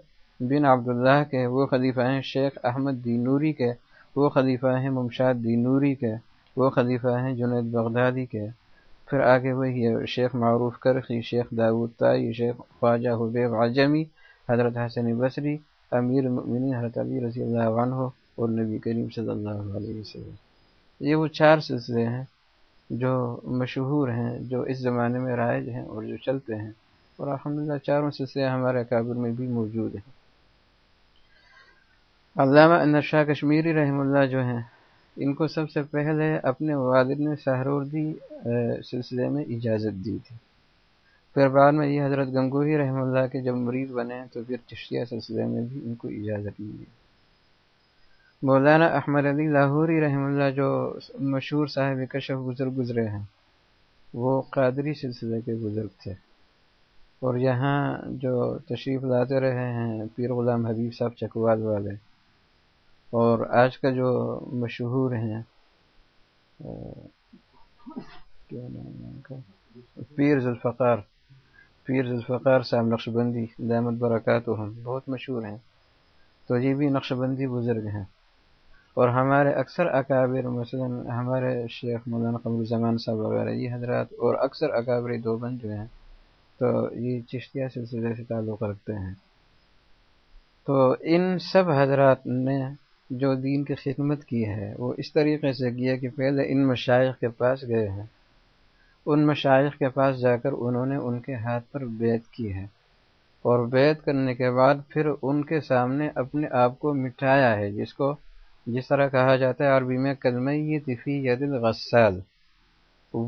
S1: بن عبداللہ کے وہ خلیفہ ہیں شیخ احمد دینوری کے وہ خلیفہ ہیں ممشاد دی نوری کے وہ خلیفہ ہیں جنید بغدادی کے پھر آگے وہی شیخ معروف کرخی شیخ داود تائی شیخ خواجہ حبیب عجمی حضرت حسن بصری امیر المؤمنین حضرت علی رضی اللہ عنہ اور نبی کریم صلی اللہ علیہ وسلم یہ وہ چار سلسلے ہیں جو مشہور ہیں جو اس زمانے میں رائج ہیں اور جو چلتے ہیں اور الحمد للہ چاروں سلسلے ہمارے کابل میں بھی موجود ہیں علامہ شاہ کشمیری رحم اللہ جو ہیں ان کو سب سے پہلے اپنے والد نے سہروردی سلسلے میں اجازت دی تھی پھر بعد میں یہ حضرت گنگوہی رحم اللہ کے جب مریض بنے تو پھر چشتیہ سلسلے میں بھی ان کو اجازت ملی مولانا احمد علی لاہوری رحم اللہ جو مشہور صاحب کشف بزرگ گزرے ہیں وہ قادری سلسلے کے بزرگ تھے اور یہاں جو تشریف لاتے رہے ہیں پیر غلام حبیب صاحب چکوال والے اور آج کا جو مشہور ہیں کیا نام کا پیر ذوالفقار پیر ذوالفقار صاحب نقش بندی دامت برکات بہت مشہور ہیں تو یہ بھی نقش بندی بزرگ ہیں اور ہمارے اکثر اکابر مثلا ہمارے شیخ مولانا قبر زمان صاحب وغیرہ یہ حضرات اور اکثر اکابر دوبند جو ہیں تو یہ چشتیہ سلسلے سے تعلق رکھتے ہیں تو ان سب حضرات نے جو دین کی خدمت کی ہے وہ اس طریقے سے کیا کہ پہلے ان مشائق کے پاس گئے ہیں ان مشائق کے پاس جا کر انہوں نے ان کے ہاتھ پر بیت کی ہے اور بیت کرنے کے بعد پھر ان کے سامنے اپنے آپ کو مٹھایا ہے جس کو جس طرح کہا جاتا ہے عربی میں کلمہ یہ دفعی یا دل غسال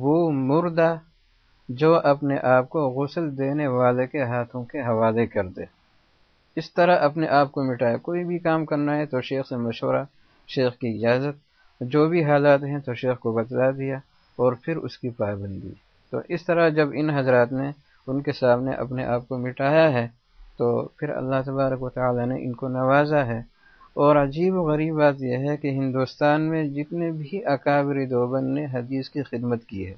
S1: وہ مردہ جو اپنے آپ کو غسل دینے والے کے ہاتھوں کے حوالے کر دے اس طرح اپنے آپ کو مٹایا کوئی بھی کام کرنا ہے تو شیخ سے مشورہ شیخ کی اجازت جو بھی حالات ہیں تو شیخ کو بتلا دیا اور پھر اس کی پابندی تو اس طرح جب ان حضرات نے ان کے سامنے اپنے آپ کو مٹایا ہے تو پھر اللہ تبارک و تعالی نے ان کو نوازا ہے اور عجیب و غریب بات یہ ہے کہ ہندوستان میں جتنے بھی اکابر دوبن نے حدیث کی خدمت کی ہے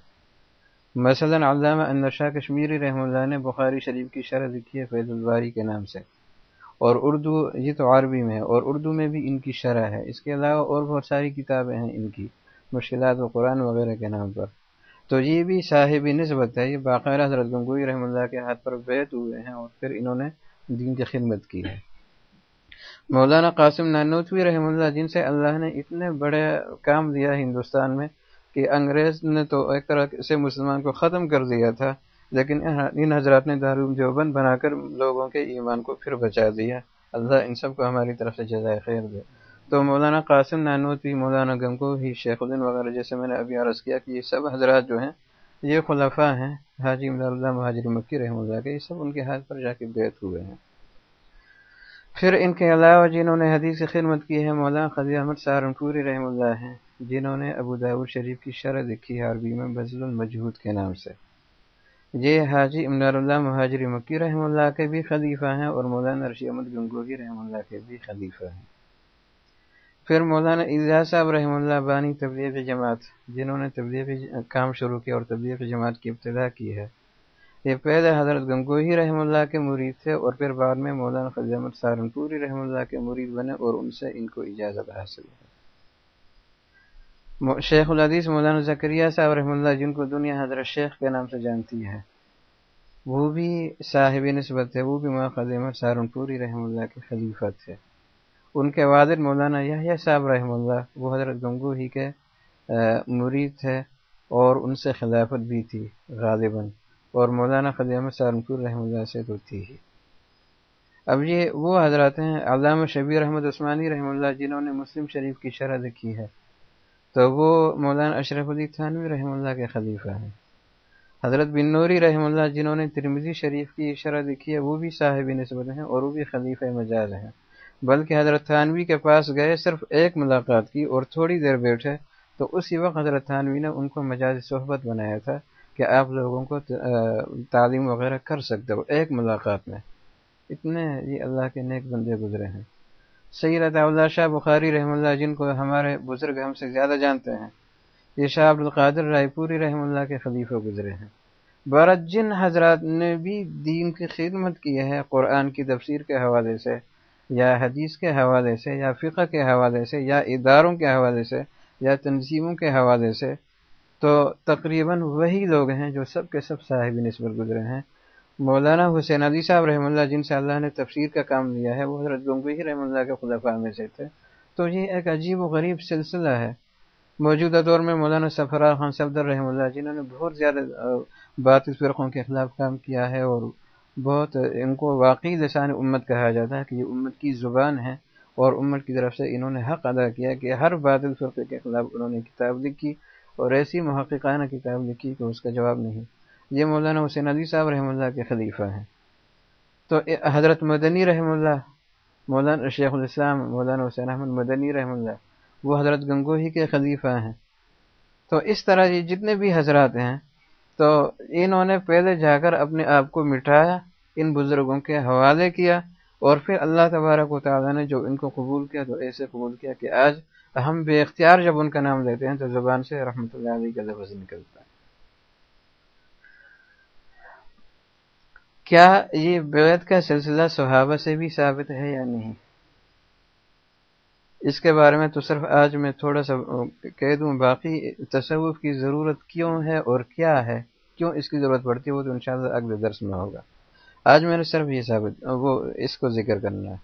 S1: مثلاً علامہ اندر شاہ کشمیری رحمہ اللہ نے بخاری شریف کی شرح لکھی ہے فیض الباری کے نام سے اور اردو یہ تو عربی میں ہے اور اردو میں بھی ان کی شرح ہے اس کے علاوہ اور بہت ساری کتابیں ہیں ان کی مشکلات و قرآن وغیرہ کے نام پر تو یہ بھی صاحب نسبت ہے یہ باقاعدہ حضرت گنگوئی رحم اللہ کے ہاتھ پر بیت ہوئے ہیں اور پھر انہوں نے دین کی خدمت کی ہے مولانا قاسم نانوتوی رحمۃ اللہ جن سے اللہ نے اتنے بڑے کام دیا ہندوستان میں کہ انگریز نے تو ایک طرح سے مسلمان کو ختم کر دیا تھا لیکن ان حضرات نے دارال بنا کر لوگوں کے ایمان کو پھر بچا دیا اللہ ان سب کو ہماری طرف سے جزائے خیر دے تو مولانا قاسم نانوتی مولانا گنگو ہی شیخ الدین وغیرہ جیسے میں نے ابھی عرض کیا کہ یہ سب حضرات جو ہیں یہ خلفہ ہیں حاجی اللہ مہاجر مکی رحم اللہ کے یہ سب ان کے ہاتھ پر جا کے بیت ہوئے ہیں پھر ان کے علاوہ جنہوں نے حدیث کی خدمت کی ہے مولانا خزی احمد سہارنپوری رحم اللہ ہیں جنہوں نے ابو داود شریف کی شرح لکھی عربی میں بزل المجہود کے نام سے یہ حاجی امدار اللہ مہاجری مکی رحمہ اللہ کے بھی خلیفہ ہیں اور مولانا رشی احمد گنگوہی رحم اللہ کے بھی خلیفہ ہیں پھر مولانا اجلا صاحب رحمہ اللہ بانی تبلیغ جماعت جنہوں نے تبلیغ کام شروع کیا اور تبلیغ جماعت کی ابتدا کی ہے یہ پہلے حضرت گنگوہی رحم رحمہ اللہ کے مرید تھے اور پھر بعد میں مولانا خز احمد سہارنپوری رحمہ اللہ کے مرید بنے اور ان سے ان کو اجازت حاصل ہو شیخ العدیث مولانا زکریہ صاحب رحمۃ اللہ جن کو دنیا حضرت شیخ کے نام سے جانتی ہے وہ بھی صاحب نسبت ہے وہ بھی ماں خدیم پوری رحم اللہ کے خلیفہ تھے ان کے والد مولانا یحیٰ صاحب رحم اللہ وہ حضرت گنگو ہی کے مرید تھے اور ان سے خلافت بھی تھی غالباً اور مولانا خدیمت سارنپور رحم اللہ سے تو تھی ہی اب یہ وہ حضرات ہیں علامہ شبیر احمد عثمانی رحمۃ اللہ جنہوں نے مسلم شریف کی شرح لکھی ہے تو وہ مولانا اشرف علی تھانوی رحمۃ اللہ کے خلیفہ ہیں حضرت بن نوری رحمۃ اللہ جنہوں نے ترمزی شریف کی شرح لکھی ہے وہ بھی صاحب نسبت ہیں اور وہ بھی خلیفہ مجاز ہیں بلکہ حضرت تھانوی کے پاس گئے صرف ایک ملاقات کی اور تھوڑی دیر بیٹھے تو اسی وقت حضرت تھانوی نے ان کو مجاز صحبت بنایا تھا کہ آپ لوگوں کو تعلیم وغیرہ کر سکتے ہو ایک ملاقات میں اتنے یہ اللہ کے نیک بندے گزرے ہیں سید اللہ شاہ بخاری رحمہ اللہ جن کو ہمارے بزرگ ہم سے زیادہ جانتے ہیں یہ شاہ عبد القادر رائے پوری رحمہ اللہ کے خلیفہ گزرے ہیں بھارت جن حضرات نے بھی دین کی خدمت کی ہے قرآن کی تفسیر کے حوالے سے یا حدیث کے حوالے سے یا فقہ کے حوالے سے یا اداروں کے حوالے سے یا تنظیموں کے حوالے سے تو تقریباً وہی لوگ ہیں جو سب کے سب صاحب نسبت گزرے ہیں مولانا حسین علی صاحب رحم اللہ جن سے اللہ نے تفسیر کا کام لیا ہے وہ حضرت گنگوی رحمہ اللہ کے خلفاء میں سے تھے تو یہ ایک عجیب و غریب سلسلہ ہے موجودہ دور میں مولانا سفرار خان صفدر رحمہ اللہ جنہوں نے بہت زیادہ بات اس فرقوں کے خلاف کام کیا ہے اور بہت ان کو واقعی لسان امت کہا جاتا ہے کہ یہ امت کی زبان ہے اور امت کی طرف سے انہوں نے حق ادا کیا کہ ہر بات فرقے کے خلاف انہوں نے کتاب لکھی اور ایسی محققانہ کتاب لکھی کہ اس کا جواب نہیں یہ مولانا حسین علی صاحب رحمہ اللہ کے خلیفہ ہیں تو حضرت مدنی رحم اللہ مولانا شیخ الاسلام مولانا حسین احمد مدنی رحم اللہ وہ حضرت گنگو ہی کے خلیفہ ہیں تو اس طرح یہ جتنے بھی حضرات ہیں تو انہوں نے پہلے جا کر اپنے آپ کو مٹایا ان بزرگوں کے حوالے کیا اور پھر اللہ تبارک و تعالیٰ نے جو ان کو قبول کیا تو ایسے قبول کیا کہ آج ہم بے اختیار جب ان کا نام لیتے ہیں تو زبان سے رحمۃ اللہ علیہ کا لفظ نکلتے ہیں کیا یہ بیت کا سلسلہ صحابہ سے بھی ثابت ہے یا نہیں اس کے بارے میں تو صرف آج میں تھوڑا سا کہہ دوں باقی تصوف کی ضرورت کیوں ہے اور کیا ہے کیوں اس کی ضرورت پڑتی ہے وہ تو ان شاء اللہ میں ہوگا آج میں نے صرف یہ ثابت وہ اس کو ذکر کرنا ہے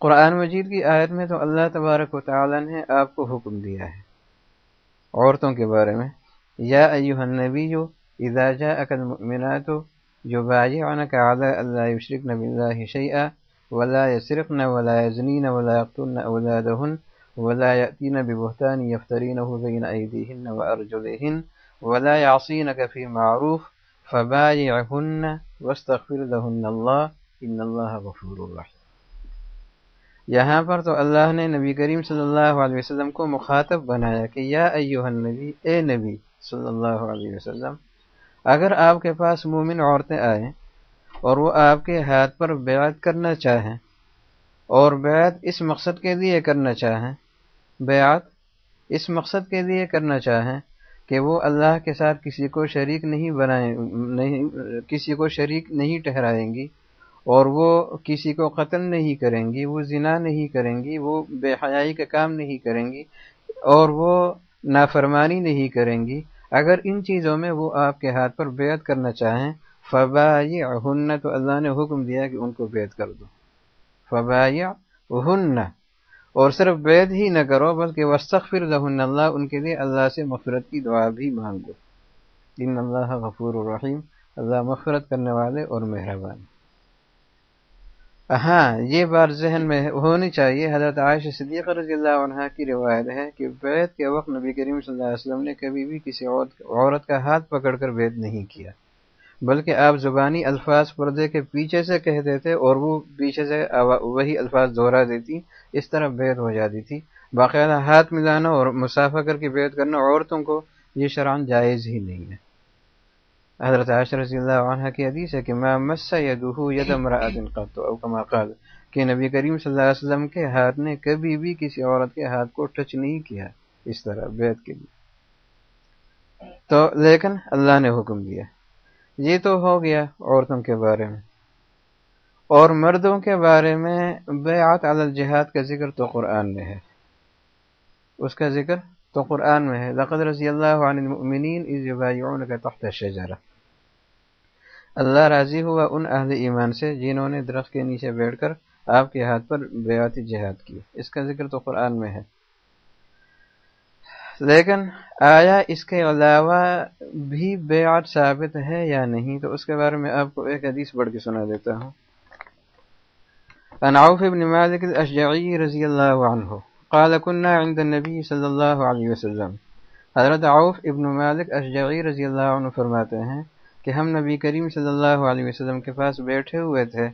S1: قرآن مجید کی آیت میں تو اللہ تبارک و تعالی نے آپ کو حکم دیا ہے عورتوں کے بارے میں یا ایوہ النبی اذا جاءک عقل يبايعنك على ألا يشركن بالله شيئا ولا يسرقن ولا يزنين ولا يقتلن أولادهن ولا يأتين ببهتان يفترينه بين أيديهن وأرجلهن ولا يعصينك في معروف فبايعهن واستغفر لهن الله إن الله غفور رحيم یہاں پر تو اللہ نے نبی کریم صلی اللہ علیہ وسلم کو مخاطب بنایا کہ یا ایوہ النبی اے إيه نبی صلی اللہ علیہ وسلم اگر آپ کے پاس مومن عورتیں آئیں اور وہ آپ کے ہاتھ پر بیعت کرنا چاہیں اور بیعت اس مقصد کے لیے کرنا چاہیں بیعت اس مقصد کے لیے کرنا چاہیں کہ وہ اللہ کے ساتھ کسی کو شریک نہیں بنائیں نہیں کسی کو شریک نہیں ٹھہرائیں گی اور وہ کسی کو قتل نہیں کریں گی وہ زنا نہیں کریں گی وہ بے حیائی کا کام نہیں کریں گی اور وہ نافرمانی نہیں کریں گی اگر ان چیزوں میں وہ آپ کے ہاتھ پر بیعت کرنا چاہیں فبا ہن تو اللہ نے حکم دیا کہ ان کو بیعت کر دو فبا ہن اور صرف بیعت ہی نہ کرو بلکہ وسطر ظہن اللہ ان کے لیے اللہ سے مفرت کی دعا بھی مانگو ان اللہ غفور الرحیم اللہ مفرت کرنے والے اور مہربانی ہاں یہ بات ذہن میں ہونی چاہیے حضرت عائشہ صدیقہ رضی اللہ عنہ کی روایت ہے کہ بیت کے وقت نبی کریم صلی اللہ علیہ وسلم نے کبھی بھی کسی عورت کا ہاتھ پکڑ کر بیت نہیں کیا بلکہ آپ زبانی الفاظ پردے کے پیچھے سے کہتے تھے اور وہ پیچھے سے وہی الفاظ دہرا دیتی اس طرح بیت ہو جاتی تھی باقاعدہ ہاتھ ملانا اور مسافہ کر کے بیت کرنا عورتوں کو یہ شرح جائز ہی نہیں ہے حضرت عائشہ رضی اللہ عنہ کی حدیث ہے کہ میں مس یدہ ید امرأة قط او کما قال کہ نبی کریم صلی اللہ علیہ وسلم کے ہاتھ نے کبھی بھی کسی عورت کے ہاتھ کو ٹچ نہیں کیا اس طرح بیت کے لیے تو لیکن اللہ نے حکم دیا یہ تو ہو گیا عورتوں کے بارے میں اور مردوں کے بارے میں بیعت علی الجہاد کا ذکر تو قرآن میں ہے اس کا ذکر تو قرآن میں ہے لقد رضی اللہ عن المؤمنین اذ یبایعونک تحت الشجرہ اللہ راضی ہوا ان اہل ایمان سے جنہوں نے درخت کے نیچے بیٹھ کر آپ کے ہاتھ پر بیاتی جہاد کی اس کا ذکر تو قرآن میں ہے لیکن آیا اس کے علاوہ بھی بیعت ثابت ہے یا نہیں تو اس کے بارے میں آپ کو ایک حدیث بڑھ کے سنا دیتا ہوں مالک ابن رضی اللہ عنہ قال عند النبی صلی اللہ علیہ وسلم حضرت عوف ابن مالک اشجعی رضی اللہ عنہ فرماتے ہیں کہ ہم نبی کریم صلی اللہ علیہ وسلم کے پاس بیٹھے ہوئے تھے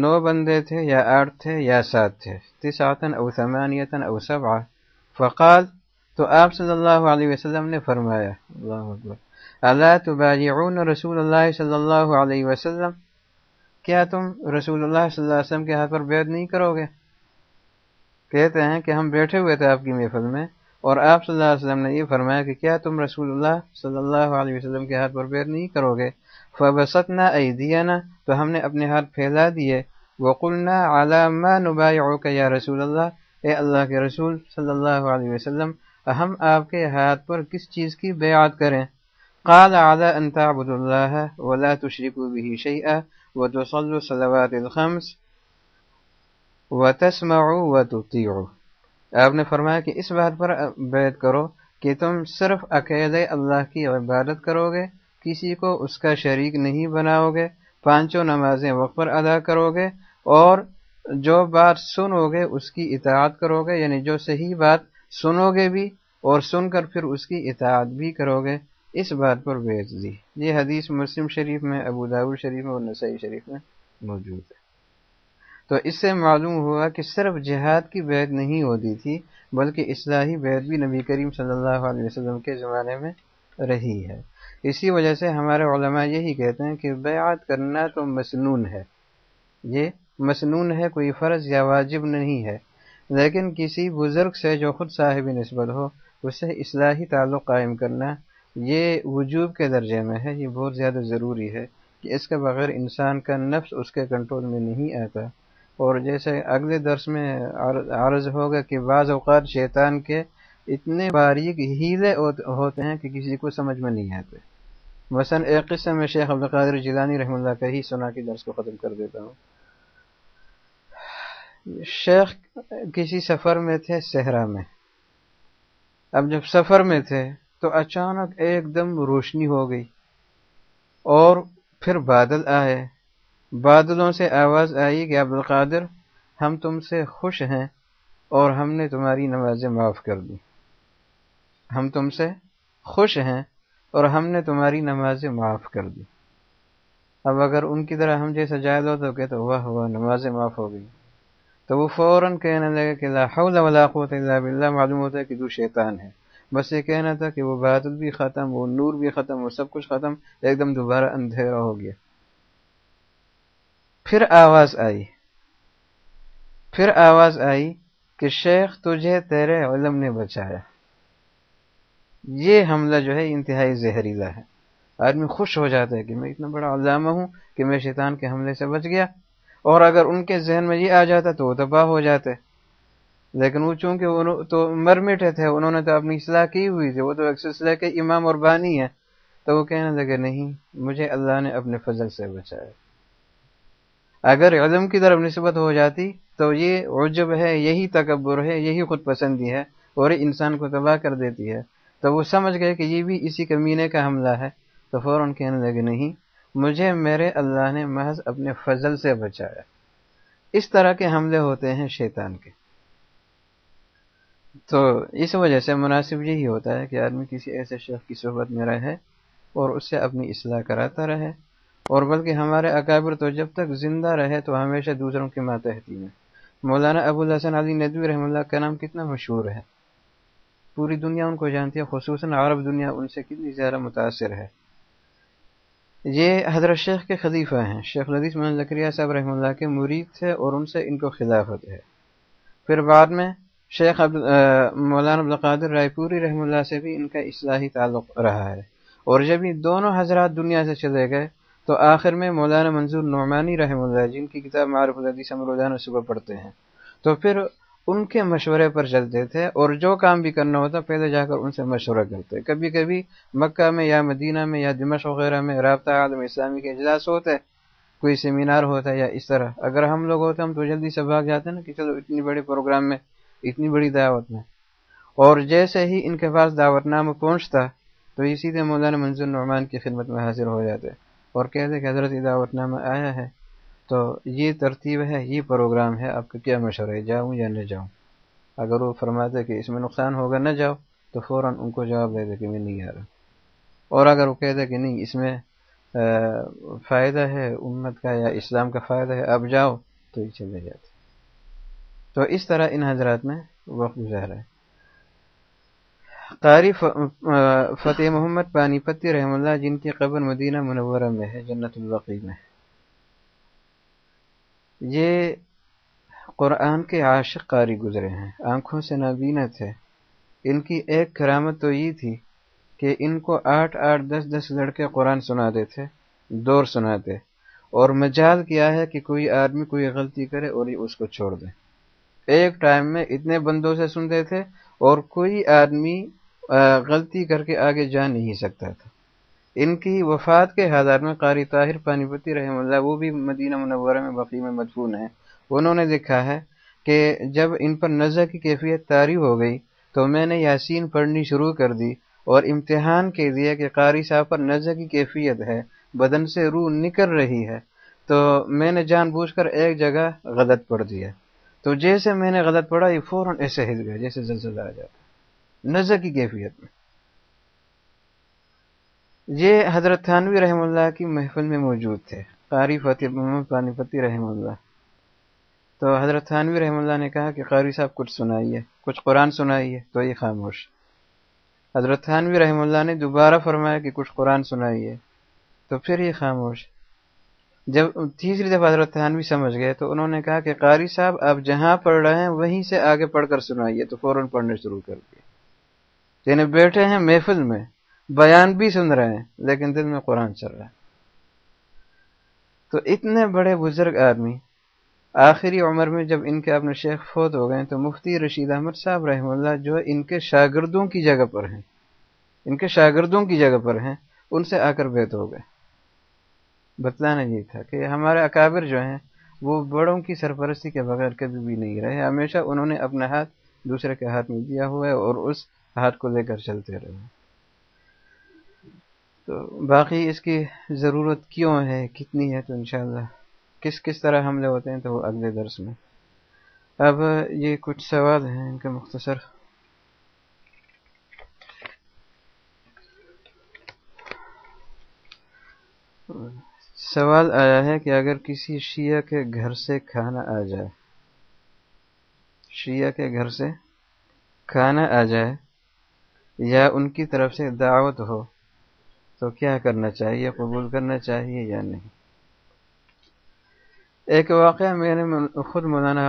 S1: نو بندے تھے یا آٹھ تھے یا سات تھے او او سماعانی فقال تو آپ صلی اللہ علیہ وسلم نے فرمایا اللہ اللہ تو رسول اللہ صلی اللہ علیہ وسلم کیا تم رسول اللہ صلی اللہ علیہ وسلم کے ہاتھ پر بیعت نہیں کرو گے کہتے ہیں کہ ہم بیٹھے ہوئے تھے آپ کی محفل میں اور آپ صلی اللہ علیہ وسلم نے یہ فرمایا کہ کیا تم رسول اللہ صلی اللہ علیہ وسلم کے ہاتھ پر بیر نہیں کرو گے فبست نہ تو ہم نے اپنے ہاتھ پھیلا دیے وقلنا على ما نبايعك یا رسول اللہ اے اللہ کے رسول صلی اللہ علیہ وسلم ہم آپ کے ہاتھ پر کس چیز کی بیعت کریں قال على ان تعبد الله ولا تشرك به شيئا وتصلي الصلوات الخمس وتسمع وتطيع آپ نے فرمایا کہ اس بات پر بیت کرو کہ تم صرف عقید اللہ کی عبادت کرو گے کسی کو اس کا شریک نہیں بناؤ گے پانچوں نمازیں وقت پر ادا کرو گے اور جو بات سنو گے اس کی اطاعت کرو گے یعنی جو صحیح بات سنو گے بھی اور سن کر پھر اس کی اطاعت بھی کرو گے اس بات پر بیچ دی یہ حدیث مسلم شریف میں ابو داود شریف میں اور نسائی شریف میں موجود ہے تو اس سے معلوم ہوا کہ صرف جہاد کی بیعت نہیں ہوتی تھی بلکہ اصلاحی بیعت بھی نبی کریم صلی اللہ علیہ وسلم کے زمانے میں رہی ہے اسی وجہ سے ہمارے علماء یہی کہتے ہیں کہ بیعت کرنا تو مسنون ہے یہ مسنون ہے کوئی فرض یا واجب نہیں ہے لیکن کسی بزرگ سے جو خود صاحب نسبت ہو اسے اصلاحی تعلق قائم کرنا یہ وجوب کے درجے میں ہے یہ بہت زیادہ ضروری ہے کہ اس کے بغیر انسان کا نفس اس کے کنٹرول میں نہیں آتا اور جیسے اگلے درس میں عرض ہوگا کہ بعض اوقات شیطان کے اتنے باریک ہیلے ہوتے ہیں کہ کسی کو سمجھ میں نہیں آتے مثلا ایک قصہ میں شیخ عبدالقادر جیلانی رحم اللہ کا ہی سنا کے درس کو ختم کر دیتا ہوں شیخ کسی سفر میں تھے صحرا میں اب جب سفر میں تھے تو اچانک ایک دم روشنی ہو گئی اور پھر بادل آئے بادلوں سے آواز آئی کہ عبدالقادر القادر ہم تم سے خوش ہیں اور ہم نے تمہاری نمازیں معاف کر دی ہم تم سے خوش ہیں اور ہم نے تمہاری نمازیں معاف کر دی اب اگر ان کی طرح ہم جیسا جائز ہو کہتے واہ ہوا نمازیں معاف ہو گئی تو وہ فوراً کہنے لگے کہ اللہ معلوم ہوتا ہے کہ جو شیطان ہے بس یہ کہنا تھا کہ وہ بادل بھی ختم وہ نور بھی ختم وہ سب کچھ ختم ایک دم دوبارہ اندھیرا ہو گیا پھر آواز آئی پھر آواز آئی کہ شیخ تجھے تیرے علم نے بچایا یہ حملہ جو ہے انتہائی زہریلا ہے آدمی خوش ہو جاتا ہے کہ میں اتنا بڑا علامہ ہوں کہ میں شیطان کے حملے سے بچ گیا اور اگر ان کے ذہن میں یہ آ جاتا تو وہ تباہ ہو جاتے لیکن وہ چونکہ وہ تو مر تھے انہوں نے تو اپنی اصلاح کی ہوئی تھی وہ تو ایک سلسلہ کے امام اور بانی ہے تو وہ کہنے لگے نہیں مجھے اللہ نے اپنے فضل سے بچایا اگر علم کی طرف نسبت ہو جاتی تو یہ عجب ہے یہی تکبر ہے یہی خود پسندی ہے اور انسان کو تباہ کر دیتی ہے تو وہ سمجھ گئے کہ یہ بھی اسی کمینے کا حملہ ہے تو فوراً کہنے لگے نہیں مجھے میرے اللہ نے محض اپنے فضل سے بچایا اس طرح کے حملے ہوتے ہیں شیطان کے تو اس وجہ سے مناسب یہی ہوتا ہے کہ آدمی کسی ایسے شخص کی صحبت میں رہے اور اس سے اپنی اصلاح کراتا رہے اور بلکہ ہمارے اکابر تو جب تک زندہ رہے تو ہمیشہ دوسروں کی ماتحتی میں مولانا ابو الحسن علی ندوی رحم اللہ کا نام کتنا مشہور ہے پوری دنیا ان کو جانتی ہے خصوصاً عرب دنیا ان سے کتنی زیادہ متاثر ہے یہ حضرت شیخ کے خلیفہ ہیں شیخ مولانا ذکریہ صاحب رحم اللہ کے مرید تھے اور ان سے ان کو خلافت ہے پھر بعد میں شیخ مولانا عبدالقادر رائے پوری رحم اللہ سے بھی ان کا اصلاحی تعلق رہا ہے اور جب یہ دونوں حضرات دنیا سے چلے گئے تو آخر میں مولانا منظور نعمانی رحم اللہ جن جی، کی کتاب معرف جی ہم روزانہ صبح پڑھتے ہیں تو پھر ان کے مشورے پر چلتے تھے اور جو کام بھی کرنا ہوتا پہلے جا کر ان سے مشورہ کرتے کبھی کبھی مکہ میں یا مدینہ میں یا دمش وغیرہ میں رابطہ عالم اسلامی کے اجلاس ہوتے کوئی سیمینار ہوتا ہے یا اس طرح اگر ہم لوگ ہوتے ہم تو جلدی سے بھاگ جاتے ہیں نا کہ چلو اتنی بڑے پروگرام میں اتنی بڑی دعوت میں اور جیسے ہی ان کے پاس دعوت نامہ پہنچتا تو اسی سیدھے مولانا منظور نعمان کی خدمت میں حاضر ہو جاتے اور کہہ دے کہ حضرت دعوت نامہ آیا ہے تو یہ ترتیب ہے یہ پروگرام ہے آپ کا کیا مشورہ ہے جاؤں یا نہ جاؤں اگر وہ فرماتے کہ اس میں نقصان ہوگا نہ جاؤ تو فوراً ان کو جواب دے دے کہ میں نہیں آ رہا اور اگر وہ کہہ دے کہ نہیں اس میں فائدہ ہے امت کا یا اسلام کا فائدہ ہے آپ جاؤ تو یہ چلے جاتے تو اس طرح ان حضرات میں وقت گزارا ہے قاری فتح محمد پانی پتی رحم اللہ جن کی قبر مدینہ منورہ میں ہے جنت الوقی میں یہ قرآن کے عاشق قاری گزرے ہیں آنکھوں سے نابینا تھے ان کی ایک کرامت تو یہ تھی کہ ان کو آٹھ آٹھ دس دس لڑکے قرآن سناتے تھے دور سناتے اور مجال کیا ہے کہ کوئی آدمی کوئی غلطی کرے اور یہ اس کو چھوڑ دے ایک ٹائم میں اتنے بندوں سے سنتے تھے اور کوئی آدمی غلطی کر کے آگے جا نہیں سکتا تھا ان کی وفات کے حضار میں قاری طاہر پانی پتی رحم اللہ وہ بھی مدینہ منورہ میں بقی میں مدفون ہیں انہوں نے دیکھا ہے کہ جب ان پر نظر کی کیفیت طاری ہو گئی تو میں نے یاسین پڑھنی شروع کر دی اور امتحان کے دیا کہ قاری صاحب پر نظر کی کیفیت ہے بدن سے روح نکل رہی ہے تو میں نے جان بوجھ کر ایک جگہ غلط پڑھ دیا تو جیسے میں نے غلط پڑھا یہ فوراً ایسے ہل گیا جیسے زلزلہ آ جاتا نظر کی کیفیت میں یہ حضرت تھانوی رحم اللہ کی محفل میں موجود تھے قاری فتح محمد پانی فتح رحم اللہ تو حضرت تھانوی رحم اللہ نے کہا کہ قاری صاحب کچھ سنائیے کچھ قرآن سنائیے تو یہ خاموش حضرت تھانوی رحم اللہ نے دوبارہ فرمایا کہ کچھ قرآن سنائیے تو پھر یہ خاموش جب تیسری دفعہ حضرت تھانوی سمجھ گئے تو انہوں نے کہا کہ قاری صاحب آپ جہاں پڑھ رہے ہیں وہیں سے آگے پڑھ کر سنائیے تو فوراً پڑھنے شروع کر دیے یعنی بیٹھے ہیں محفل میں بیان بھی سن رہے ہیں لیکن دل میں قرآن چل رہا ہے تو اتنے بڑے بزرگ آدمی آخری عمر میں جب ان کے اپنے شیخ فوت ہو گئے تو مفتی رشید احمد صاحب اللہ جو ان کے شاگردوں کی جگہ پر ہیں ان کے شاگردوں کی جگہ پر ہیں ان سے آ کر بیت ہو گئے بتلانا یہ تھا کہ ہمارے اکابر جو ہیں وہ بڑوں کی سرپرستی کے بغیر کبھی بھی نہیں رہے ہمیشہ انہوں نے اپنا ہاتھ دوسرے کے ہاتھ میں دیا ہوا ہے اور اس ہاتھ کو لے کر چلتے رہے تو باقی اس کی ضرورت کیوں ہے کتنی ہے تو انشاءاللہ کس کس طرح حملے ہوتے ہیں تو وہ اگلے درس میں اب یہ کچھ سوال ہیں ان کے مختصر سوال آیا ہے کہ اگر کسی شیعہ کے گھر سے کھانا آ جائے شیعہ کے گھر سے کھانا آ جائے یا ان کی طرف سے دعوت ہو تو کیا کرنا چاہیے قبول کرنا چاہیے یا نہیں ایک واقعہ میں نے خود مولانا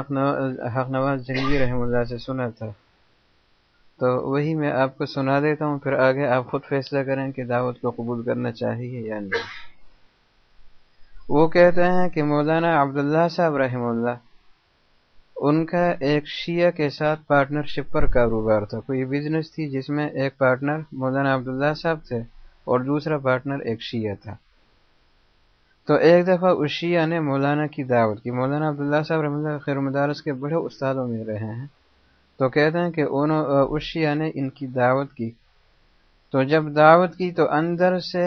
S1: حق نواز جنگی رحم اللہ سے سنا تھا تو وہی میں آپ کو سنا دیتا ہوں پھر آگے آپ خود فیصلہ کریں کہ دعوت کو قبول کرنا چاہیے یا نہیں وہ کہتے ہیں کہ مولانا عبداللہ صاحب رحم اللہ ان کا ایک شیعہ کے ساتھ پارٹنرشپ پر کاروبار تھا کوئی بزنس تھی جس میں ایک پارٹنر مولانا عبداللہ صاحب تھے اور دوسرا پارٹنر ایک شیعہ تھا تو ایک دفعہ اس شیعہ نے مولانا کی دعوت کی مولانا عبداللہ صاحب رحمۃ اللہ خیر مدارس کے بڑے استادوں میں رہے ہیں تو کہتے ہیں کہ انہوں شیعہ نے ان کی دعوت کی تو جب دعوت کی تو اندر سے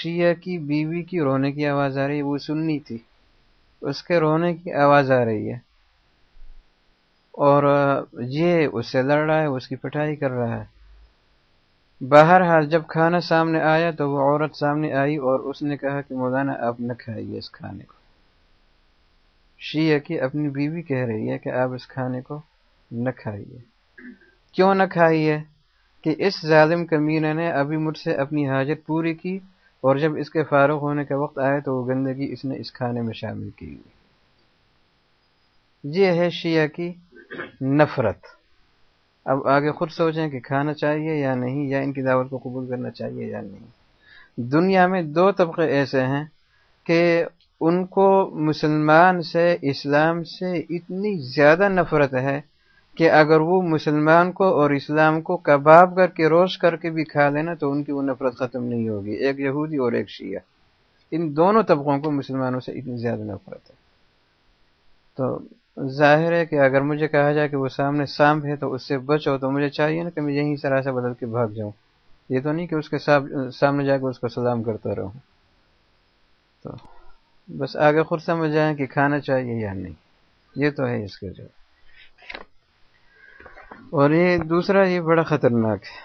S1: شیعہ کی بیوی کی رونے کی آواز آ رہی ہے وہ سننی تھی اس کے رونے کی آواز آ رہی ہے اور یہ اس سے لڑ رہا ہے اس کی پٹائی کر رہا ہے باہر جب کھانا سامنے آیا تو وہ عورت سامنے آئی اور اس نے کہا کہ مولانا آپ نہ کھائیے اس کھانے کو شیعہ کی اپنی بیوی کہہ رہی ہے کہ آپ اس کھانے کو نہ کھائیے کیوں نہ کھائیے کہ اس ظالم کمینہ نے ابھی مجھ سے اپنی حاجت پوری کی اور جب اس کے فارغ ہونے کا وقت آئے تو وہ گندگی اس نے اس کھانے میں شامل کی یہ ہے شیعہ کی نفرت اب آگے خود سوچیں کہ کھانا چاہیے یا نہیں یا ان کی دعوت کو قبول کرنا چاہیے یا نہیں دنیا میں دو طبقے ایسے ہیں کہ ان کو مسلمان سے اسلام سے اتنی زیادہ نفرت ہے کہ اگر وہ مسلمان کو اور اسلام کو کباب کر کے روش کر کے بھی کھا لینا تو ان کی وہ نفرت ختم نہیں ہوگی ایک یہودی اور ایک شیعہ ان دونوں طبقوں کو مسلمانوں سے اتنی زیادہ نفرت ہے تو ظاہر ہے کہ اگر مجھے کہا جائے کہ وہ سامنے سامپ ہے تو اس سے بچو تو مجھے چاہیے نا کہ میں یہیں سرا سے بدل کے بھاگ جاؤں یہ تو نہیں کہ اس کے سامنے جا کے اس کو سلام کرتا رہوں تو بس آگے خود سمجھ جائیں کہ کھانا چاہیے یا نہیں یہ تو ہے اس کا جو اور یہ دوسرا یہ بڑا خطرناک ہے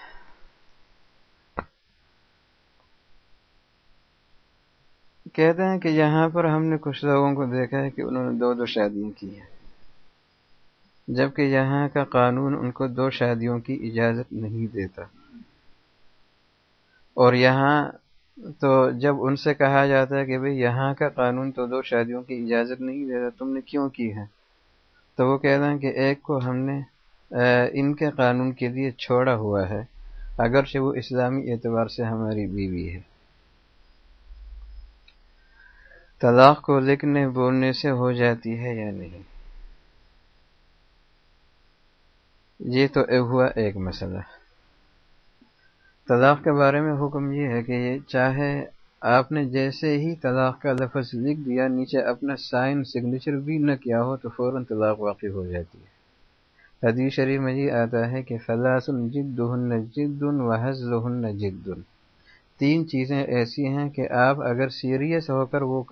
S1: کہتے ہیں کہ یہاں پر ہم نے کچھ لوگوں کو دیکھا ہے کہ انہوں نے دو دو شادیاں کی ہیں جبکہ یہاں کا قانون ان کو دو شادیوں کی اجازت نہیں دیتا اور یہاں تو جب ان سے کہا جاتا ہے کہ بھائی یہاں کا قانون تو دو شادیوں کی اجازت نہیں دیتا تم نے کیوں کی ہے تو وہ کہتے ہیں کہ ایک کو ہم نے ان کے قانون کے لیے چھوڑا ہوا ہے اگرچہ وہ اسلامی اعتبار سے ہماری بیوی ہے طلاق کو لکھنے بولنے سے ہو جاتی ہے یا نہیں یہ تو ہوا ایک مسئلہ طلاق کے بارے میں حکم یہ ہے کہ یہ چاہے آپ نے جیسے ہی طلاق کا لفظ لکھ دیا نیچے اپنا سائن سگنیچر بھی نہ کیا ہو تو فوراً طلاق واقع ہو جاتی ہے حدیث شریف میں یہ آتا ہے کہ جد ہن جد تین چیزیں ایسی ہیں کہ آپ اگر سیریس ہو کر وہ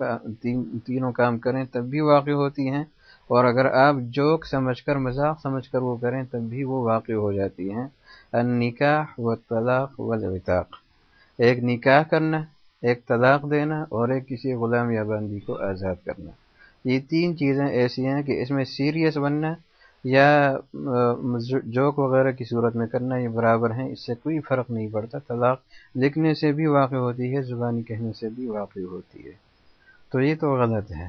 S1: تینوں کام کریں تب بھی واقع ہوتی ہیں اور اگر آپ جوک سمجھ کر مذاق سمجھ کر وہ کریں تب بھی وہ واقع ہو جاتی ہیں ان نکاح و طلاق و ایک نکاح کرنا ایک طلاق دینا اور ایک کسی غلام یا بندی کو آزاد کرنا یہ تین چیزیں ایسی ہیں کہ اس میں سیریس بننا یا جوک وغیرہ کی صورت میں کرنا یہ برابر ہیں اس سے کوئی فرق نہیں پڑتا طلاق لکھنے سے بھی واقع ہوتی ہے زبانی کہنے سے بھی واقع ہوتی ہے تو یہ تو غلط ہے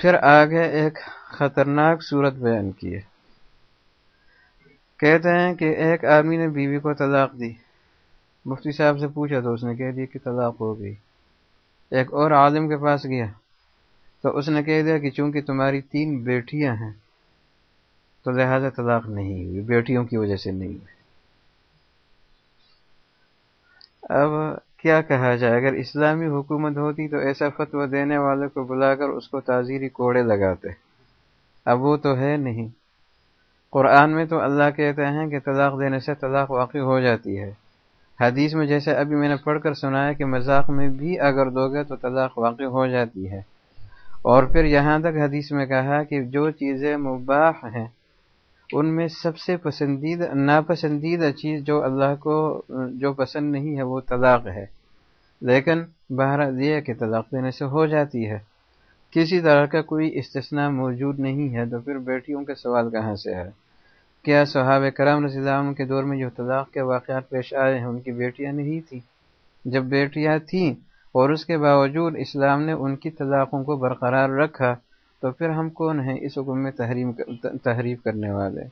S1: پھر آگے ایک خطرناک صورت بیان کی ہے کہتے ہیں کہ ایک آدمی نے بیوی کو طلاق دی مفتی صاحب سے پوچھا تو اس نے کہہ دیا کہ طلاق ہو گئی ایک اور عالم کے پاس گیا تو اس نے کہہ دیا کہ چونکہ تمہاری تین بیٹیاں ہیں تو لہٰذا طلاق نہیں ہوئی بیٹیوں کی وجہ سے نہیں ہوئی اب کیا کہا جائے اگر اسلامی حکومت ہوتی تو ایسا فتو دینے والے کو بلا کر اس کو تعزیری کوڑے لگاتے اب وہ تو ہے نہیں قرآن میں تو اللہ کہتے ہیں کہ طلاق دینے سے طلاق واقع ہو جاتی ہے حدیث میں جیسے ابھی میں نے پڑھ کر سنا ہے کہ مذاق میں بھی اگر دو گے تو طلاق واقع ہو جاتی ہے اور پھر یہاں تک حدیث میں کہا کہ جو چیزیں مباح ہیں ان میں سب سے پسندیدہ ناپسندیدہ چیز جو اللہ کو جو پسند نہیں ہے وہ طلاق ہے لیکن بہر یہ کہ طلاق دینے سے ہو جاتی ہے کسی طرح کا کوئی استثنا موجود نہیں ہے تو پھر بیٹیوں کا سوال کہاں سے ہے کیا صحاب کرم عنہ کے دور میں جو طلاق کے واقعات پیش آئے ہیں ان کی بیٹیاں نہیں تھیں جب بیٹیاں تھیں اور اس کے باوجود اسلام نے ان کی طلاقوں کو برقرار رکھا تو پھر ہم کون ہیں اس حکم میں تحریم تحریف کرنے والے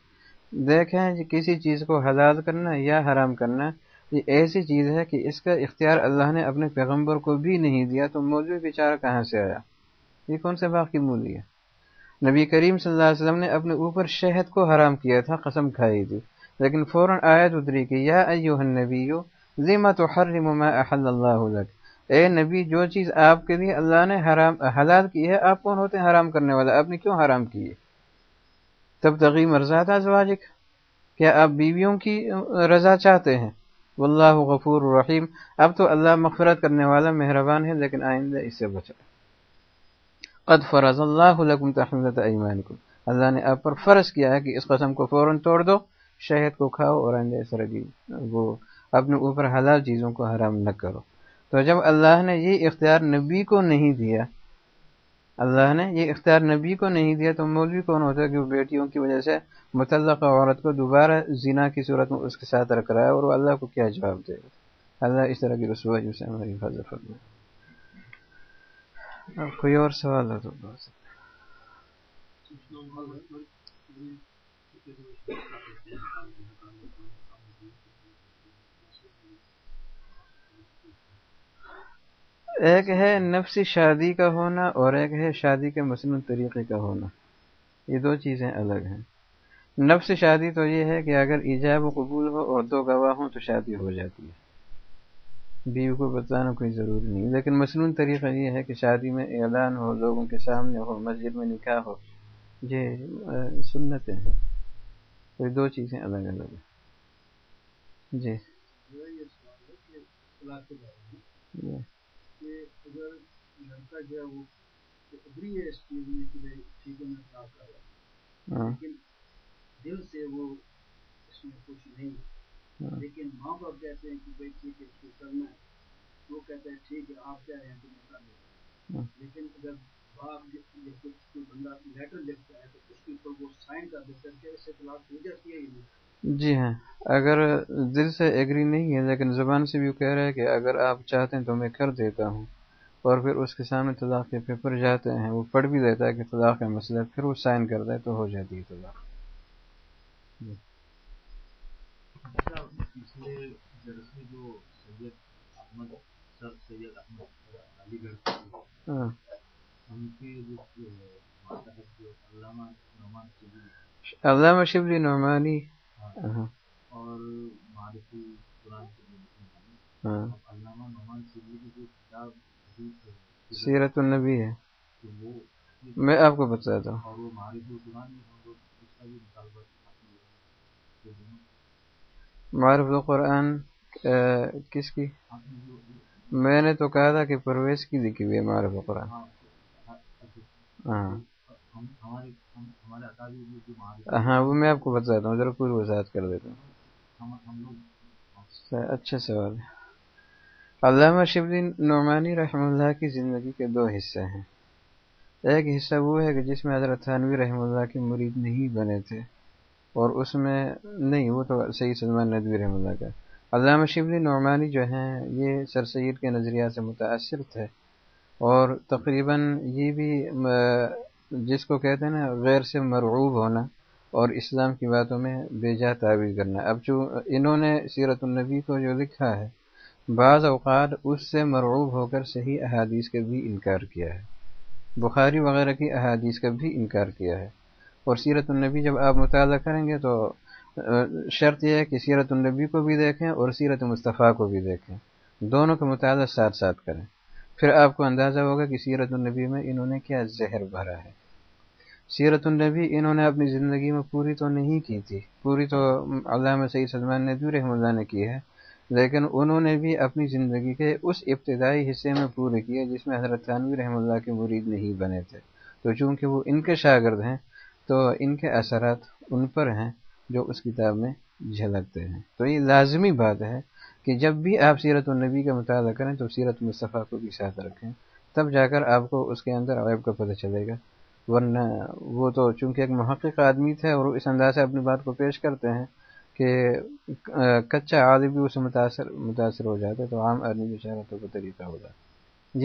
S1: دیکھیں کہ جی کسی چیز کو حلال کرنا یا حرام کرنا یہ ایسی چیز ہے کہ اس کا اختیار اللہ نے اپنے پیغمبر کو بھی نہیں دیا تو موضوع بیچارہ کہاں سے آیا یہ کون سے باقی مولی ہے نبی کریم صلی اللہ علیہ وسلم نے اپنے اوپر شہد کو حرام کیا تھا قسم کھائی تھی لیکن فوراً آیت اتری کہ یا ایوہ النبیو زیمہ تو ما احل اللہ عدا اے نبی جو چیز آپ کے لیے اللہ نے حرام حلال کی ہے آپ کون ہوتے ہیں حرام کرنے والا آپ نے کیوں حرام کی ہے تب تغی اور ازواجک کیا آپ بیویوں کی رضا چاہتے ہیں واللہ غفور الرحیم اب تو اللہ مغفرت کرنے والا مہربان ہے لیکن آئندہ اس سے بچا قد فرض اللہ لکم تحملت ایمانکم اللہ نے آپ پر فرض کیا ہے کہ اس قسم کو فوراً توڑ دو شہد کو کھاؤ اور آئندہ وہ اپنے اوپر حلال چیزوں کو حرام نہ کرو تو جب اللہ نے یہ اختیار نبی کو نہیں دیا اللہ نے یہ اختیار نبی کو نہیں دیا تو مولوی کون ہوتا ہے کہ وہ بیٹیوں کی وجہ سے متعلقہ عورت کو دوبارہ زینا کی صورت میں اس کے ساتھ رکھ رہا ہے اور وہ اللہ کو کیا جواب دے گا اللہ اس طرح کی رسوا حاضر کوئی اور سوال ہو تو ایک ہے نفسی شادی کا ہونا اور ایک ہے شادی کے مصنوع طریقے کا ہونا یہ دو چیزیں الگ ہیں نفس شادی تو یہ ہے کہ اگر ایجاب و قبول ہو اور دو گواہ ہوں تو شادی ہو جاتی ہے بیوی کو بتانا کوئی ضروری نہیں لیکن مصنون طریقہ یہ ہے کہ شادی میں اعلان ہو لوگوں کے سامنے ہو مسجد میں نکاح ہو یہ سنتیں ہیں یہ دو چیزیں الگ الگ ہیں جی
S2: اگر لڑکا جو ہے وہ ابھی ہے کہ باپ کہتے ہیں ہے آپ کہہ رہے ہیں تو میں کر لوں ہاں۔ لیکن اگر باپ کوئی بندہ لیٹر لکھتا ہے تو اس کے اوپر وہ سائن کر دیتا ہے کہ اس جاتی خلاف وجہ نہیں
S1: جی ہاں اگر دل سے ایگری نہیں ہے لیکن زبان سے بھی کہہ رہا ہے کہ اگر آپ چاہتے ہیں تو میں کر دیتا ہوں اور پھر اس کے سامنے طلاق کے پیپر جاتے ہیں وہ پڑھ بھی دیتا ہے کہ طلاق کا مسئلہ پھر وہ سائن کر دے تو ہو جاتی ہے طلاق جی۔ ہاں۔ علامہ شبلی نعمانی سیرت النبی ہے
S2: میں آپ کو اور وہ
S1: معروف قرآن کس کی میں نے تو کہا تھا کہ پرویز کی دیکھی ہوئی ہے معروف القرآن ہاں ہاں وہ میں آپ کو بتاتا ہوں ذرا پوری وضاحت کر دیتا ہوں اچھا سوال ہے علامہ شب الدین نعمانی رحم اللہ کی زندگی کے دو حصے ہیں ایک حصہ وہ ہے کہ جس میں حضرت تھانوی رحمہ اللہ کے مرید نہیں بنے تھے اور اس میں نہیں وہ تو سید سلمان ندوی رحمہ اللہ کا علامہ شب الدین نعمانی جو ہیں یہ سر سید کے نظریہ سے متاثر تھے اور تقریباً یہ بھی جس کو کہتے ہیں نا غیر سے مرعوب ہونا اور اسلام کی باتوں میں بے جا تعویذ کرنا اب جو انہوں نے سیرت النبی کو جو لکھا ہے بعض اوقات اس سے مرعوب ہو کر صحیح احادیث کا بھی انکار کیا ہے بخاری وغیرہ کی احادیث کا بھی انکار کیا ہے اور سیرت النبی جب آپ مطالعہ کریں گے تو شرط یہ ہے کہ سیرت النبی کو بھی دیکھیں اور سیرت مصطفیٰ کو بھی دیکھیں دونوں کا مطالعہ ساتھ ساتھ کریں پھر آپ کو اندازہ ہوگا کہ سیرت النبی میں انہوں نے کیا زہر بھرا ہے سیرت النبی انہوں نے اپنی زندگی میں پوری تو نہیں کی تھی پوری تو علامہ سعید سلمان ندوی رحمہ اللہ نے کی ہے لیکن انہوں نے بھی اپنی زندگی کے اس ابتدائی حصے میں پورے کیے جس میں حضرت النوی رحمہ اللہ کے مرید نہیں بنے تھے تو چونکہ وہ ان کے شاگرد ہیں تو ان کے اثرات ان پر ہیں جو اس کتاب میں جھلکتے ہیں تو یہ لازمی بات ہے کہ جب بھی آپ سیرت النبی کا مطالعہ کریں تو سیرت مصطفیٰ کو بھی ساتھ رکھیں تب جا کر آپ کو اس کے اندر عیب کا پتہ چلے گا ورنہ وہ تو چونکہ ایک محقق آدمی تھے اور اس انداز سے اپنی بات کو پیش کرتے ہیں کہ کچا آدمی اسے متاثر متاثر ہو جاتا ہے تو عام آدمی تو وہ طریقہ ہوگا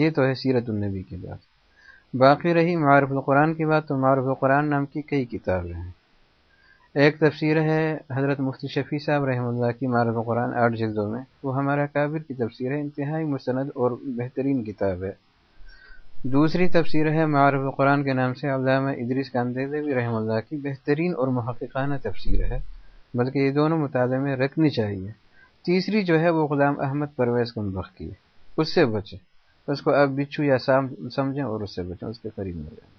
S1: یہ تو ہے سیرت النبی کی بات باقی رہی معروف القرآن کی بات تو معروف القرآن نام کی کئی کتابیں ہیں ایک تفسیر ہے حضرت مفتی شفیع صاحب رحمۃ اللہ کی معرض قرآن آٹھ جلدوں میں وہ ہمارا کابر کی تفسیر ہے انتہائی مستند اور بہترین کتاب ہے دوسری تفسیر ہے معرف قرآن کے نام سے علامہ ادریس کاندیدوی رحمہ اللہ کی بہترین اور محققانہ تفسیر ہے بلکہ یہ دونوں مطالعے میں رکھنی چاہیے تیسری جو ہے وہ غلام احمد پرویز کم کی ہے اس سے بچیں اس کو آپ بچھو یا سام سمجھیں اور اس سے بچیں اس کے قریب نہ جائیں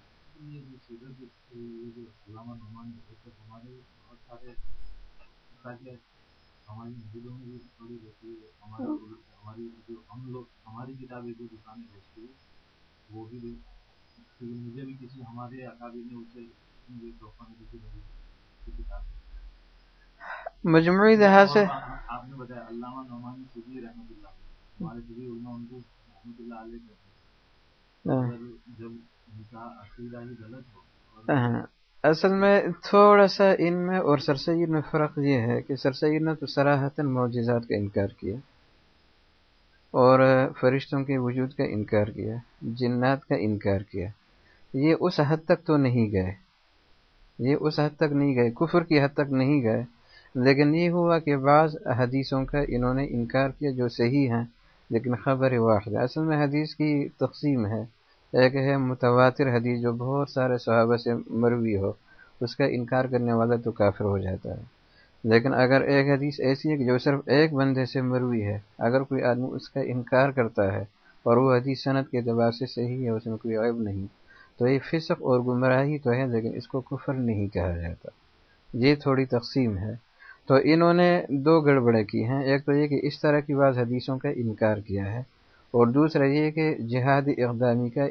S2: مجموعی لحاظ سے آپ نے بتایا علامہ رحمۃ اللہ جب
S1: اصل میں تھوڑا سا ان میں اور سر سید میں فرق یہ ہے کہ سر سید نے تو سراہتاً معجزات کا انکار کیا اور فرشتوں کے وجود کا انکار کیا جنات کا انکار کیا یہ اس حد تک تو نہیں گئے یہ اس حد تک نہیں گئے کفر کی حد تک نہیں گئے لیکن یہ ہوا کہ بعض حدیثوں کا انہوں نے انکار کیا جو صحیح ہیں لیکن خبر ہے اصل میں حدیث کی تقسیم ہے ایک ہے متواتر حدیث جو بہت سارے صحابہ سے مروی ہو اس کا انکار کرنے والا تو کافر ہو جاتا ہے لیکن اگر ایک حدیث ایسی ہے کہ جو صرف ایک بندے سے مروی ہے اگر کوئی آدمی اس کا انکار کرتا ہے اور وہ حدیث صنعت کے اعتبار سے صحیح ہے اس میں کوئی عیب نہیں تو یہ فصق اور گمراہی تو ہے لیکن اس کو کفر نہیں کہا جاتا یہ تھوڑی تقسیم ہے تو انہوں نے دو گڑبڑیں کی ہیں ایک تو یہ کہ اس طرح کی بعض حدیثوں کا انکار کیا ہے اور دوسرا یہ کہ جہادی اقدامی کا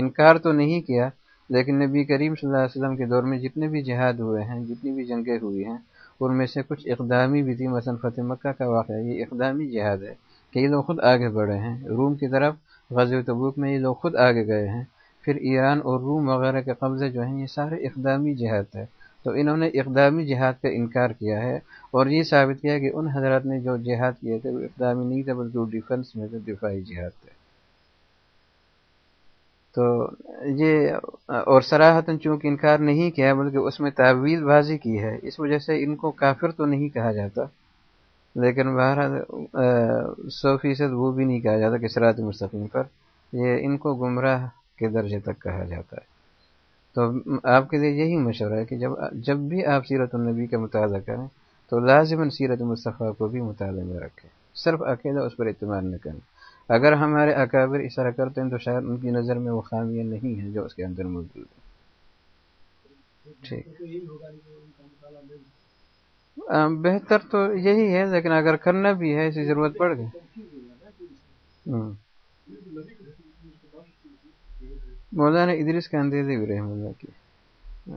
S1: انکار تو نہیں کیا لیکن نبی کریم صلی اللہ علیہ وسلم کے دور میں جتنے بھی جہاد ہوئے ہیں جتنی بھی جنگیں ہوئی ہیں ان میں سے کچھ اقدامی بھی تھی مثلاً فتح مکہ کا واقعہ یہ اقدامی جہاد ہے کہ یہ لوگ خود آگے بڑھے ہیں روم کی طرف غزل تبوک میں یہ لوگ خود آگے گئے ہیں پھر ایران اور روم وغیرہ کے قبضے جو ہیں یہ سارے اقدامی جہاد ہے تو انہوں نے اقدامی جہاد کا انکار کیا ہے اور یہ ثابت کیا کہ ان حضرات نے جو جہاد کیے تھے وہ اقدامی نہیں تھے وہ ڈیفنس میں تھے دفاعی جہاد تھے تو یہ اور سراہتاً چونکہ انکار نہیں کیا بلکہ اس میں تعویل بازی کی ہے اس وجہ سے ان کو کافر تو نہیں کہا جاتا لیکن بہرحال سو فیصد وہ بھی نہیں کہا جاتا کہ سرات مستقیم پر یہ ان کو گمراہ کے درجے تک کہا جاتا ہے تو آپ کے لیے یہی مشورہ ہے کہ جب جب بھی آپ سیرت النبی کا مطالعہ کریں تو لازم سیرت مصطفیٰ کو بھی مطالعے میں رکھیں صرف اکیلا اس پر اعتماد نہ کریں اگر ہمارے اکابر اس طرح کرتے ہیں تو شاید ان کی نظر میں وہ خامیاں نہیں ہیں جو اس کے اندر موجود ہیں ٹھیک بہتر تو یہی ہے لیکن اگر کرنا بھی ہے اسی ضرورت پڑ گئی مولانا ادریس کا اندیزی بھی اللہ کی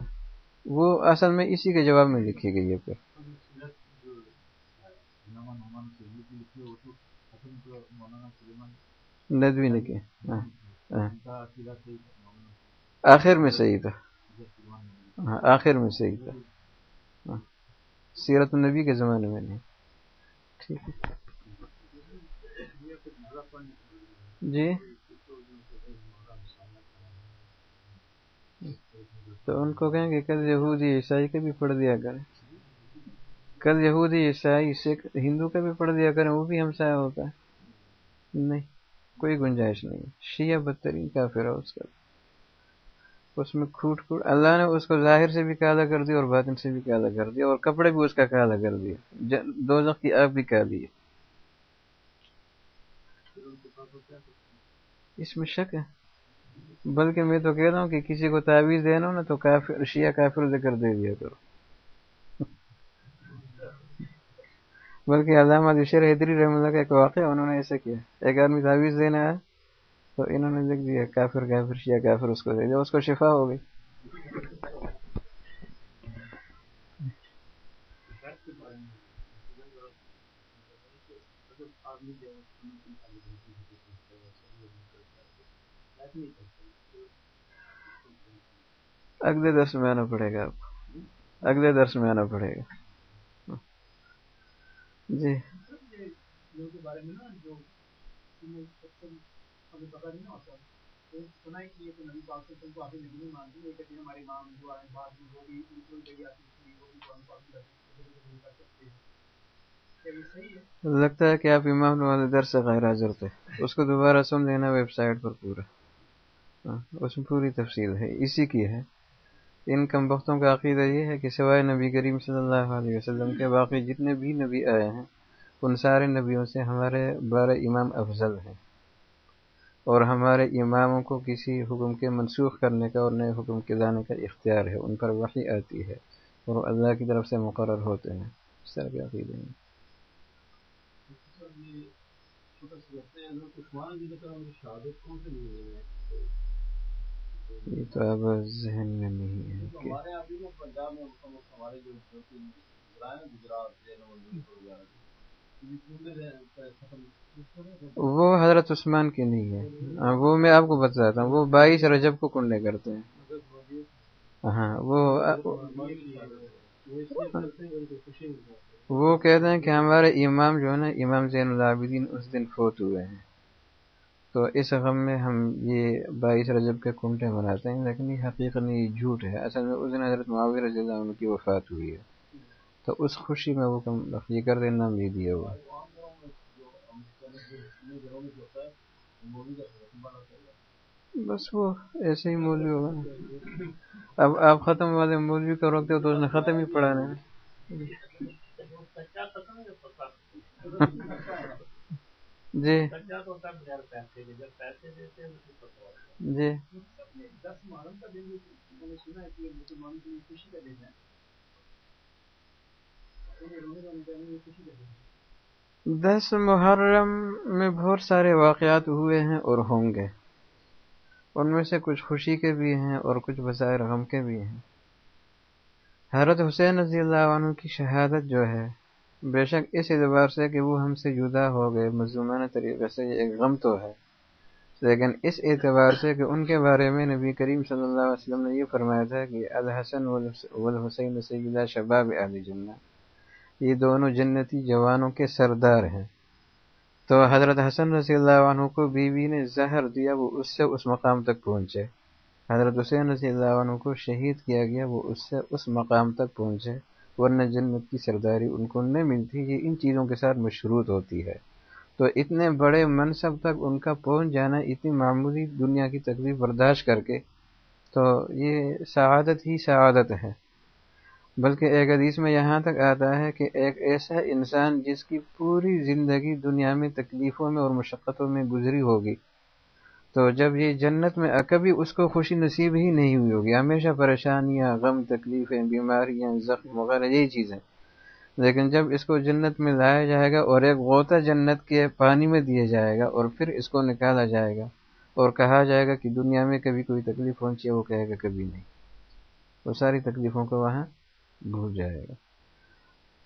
S1: وہ اصل میں اسی کے جواب میں لکھی گئی ہے پھر ندوی نے صحیح تھا آخر میں صحیح تھا سیرت النبی کے زمانے میں نہیں ٹھیک جی تو ان کو کہیں گے کل یہودی عیسائی کا بھی پڑھ دیا کریں کل یہودی عیسائی سکھ ہندو کا بھی پڑھ دیا کریں وہ بھی ہم سایہ ہوتا ہے نہیں کوئی گنجائش نہیں شیعہ بدترین کافر ہے اس کا اس میں کھوٹ کھوٹ اللہ نے اس کو ظاہر سے بھی کالا کر دیا اور باطن سے بھی کالا کر دیا اور کپڑے بھی اس کا کالا کر دیا کی آگ بھی کالی ہے اس میں شک ہے بلکہ میں تو کہہ رہا ہوں کہ کسی کو تعویذ دینا نا تو کافر شیعہ کافر ذکر دے دیا کرو بلکہ علامہ دشر حیدری رحم اللہ کا ایک واقعہ انہوں نے ایسا کیا ایک آدمی تعویذ دینا ہے تو انہوں نے لکھ دیا کافر کافر شیعہ کافر اس کو دے دیا اس کو شفا ہو گئی اگلے درس میں آنا پڑے گا آپ کو اگلے درس میں آنا پڑے گا جی لگتا ہے کہ آپ امام والے درد سے غیر حاضر تھے اس کو دوبارہ سن لینا ویب سائٹ پر پورا ہاں، اس میں پوری تفصیل ہے اسی کی ہے ان کم بختوں کا عقیدہ یہ ہے کہ سوائے نبی کریم صلی اللہ علیہ وسلم کے باقی جتنے بھی نبی آئے ہیں ان سارے نبیوں سے ہمارے بارہ امام افضل ہیں اور ہمارے اماموں کو کسی حکم کے منسوخ کرنے کا اور نئے حکم کے لانے کا اختیار ہے ان پر وحی آتی ہے اور وہ اللہ کی طرف سے مقرر ہوتے ہیں اس طرح کے عقیدے یہ تو اب ذہن میں نہیں ہے کہ وہ حضرت عثمان کے نہیں ہے ہاں، وہ میں آپ کو بتاتا ہوں وہ بائیس رجب کو کنڈے کرتے ہیں ہاں وہ وہ کہتے ہیں کہ ہمارے امام جو ہے نا امام زین العابدین اس دن فوت ہوئے ہیں تو اس غم میں ہم یہ بائیس رجب کے کنٹے مناتے ہیں لیکن یہ حقیقت نہیں یہ جھوٹ ہے اصل میں اس دن حضرت معاویہ رضی اللہ عنہ کی وفات ہوئی ہے تو اس خوشی میں وہ کم یہ کر دینا بھی دیا ہوا بس وہ ایسے ہی مولوی ہوگا اب آپ ختم والے مولوی کا روکتے ہو تو اس نے ختم ہی پڑھانا ہے جی جی دس محرم میں بہت سارے واقعات ہوئے ہیں اور ہوں گے ان میں سے کچھ خوشی کے بھی ہیں اور کچھ بظاہر غم کے بھی ہیں حضرت حسین رضی اللہ عنہ کی شہادت جو ہے بے شک اس اعتبار سے کہ وہ ہم سے جدا ہو گئے مظلومانہ طریقے سے یہ ایک غم تو ہے لیکن اس اعتبار سے کہ ان کے بارے میں نبی کریم صلی اللہ علیہ وسلم نے یہ فرمایا تھا کہ الحسن والحسین سیدہ شباب علی جنہ یہ دونوں جنتی جوانوں کے سردار ہیں تو حضرت حسن رضی اللہ عنہ کو بیوی نے زہر دیا وہ اس سے اس مقام تک پہنچے حضرت حسین رضی اللہ عنہ کو شہید کیا گیا وہ اس سے اس مقام تک پہنچے ورنہ جنت کی سرداری ان کو نہیں ملتی یہ ان چیزوں کے ساتھ مشروط ہوتی ہے تو اتنے بڑے منصب تک ان کا پہنچ جانا اتنی معمولی دنیا کی تکلیف برداشت کر کے تو یہ سعادت ہی سعادت ہے بلکہ ایک حدیث میں یہاں تک آتا ہے کہ ایک ایسا انسان جس کی پوری زندگی دنیا میں تکلیفوں میں اور مشقتوں میں گزری ہوگی تو جب یہ جنت میں کبھی اس کو خوشی نصیب ہی نہیں ہوئی ہوگی ہمیشہ پریشانیاں غم تکلیفیں بیماریاں زخم وغیرہ یہی چیزیں لیکن جب اس کو جنت میں لایا جائے گا اور ایک غوطہ جنت کے پانی میں دیا جائے گا اور پھر اس کو نکالا جائے گا اور کہا جائے گا کہ دنیا میں کبھی کوئی تکلیف پہنچی ہے وہ کہے گا کبھی نہیں وہ ساری تکلیفوں کو وہاں بھول جائے گا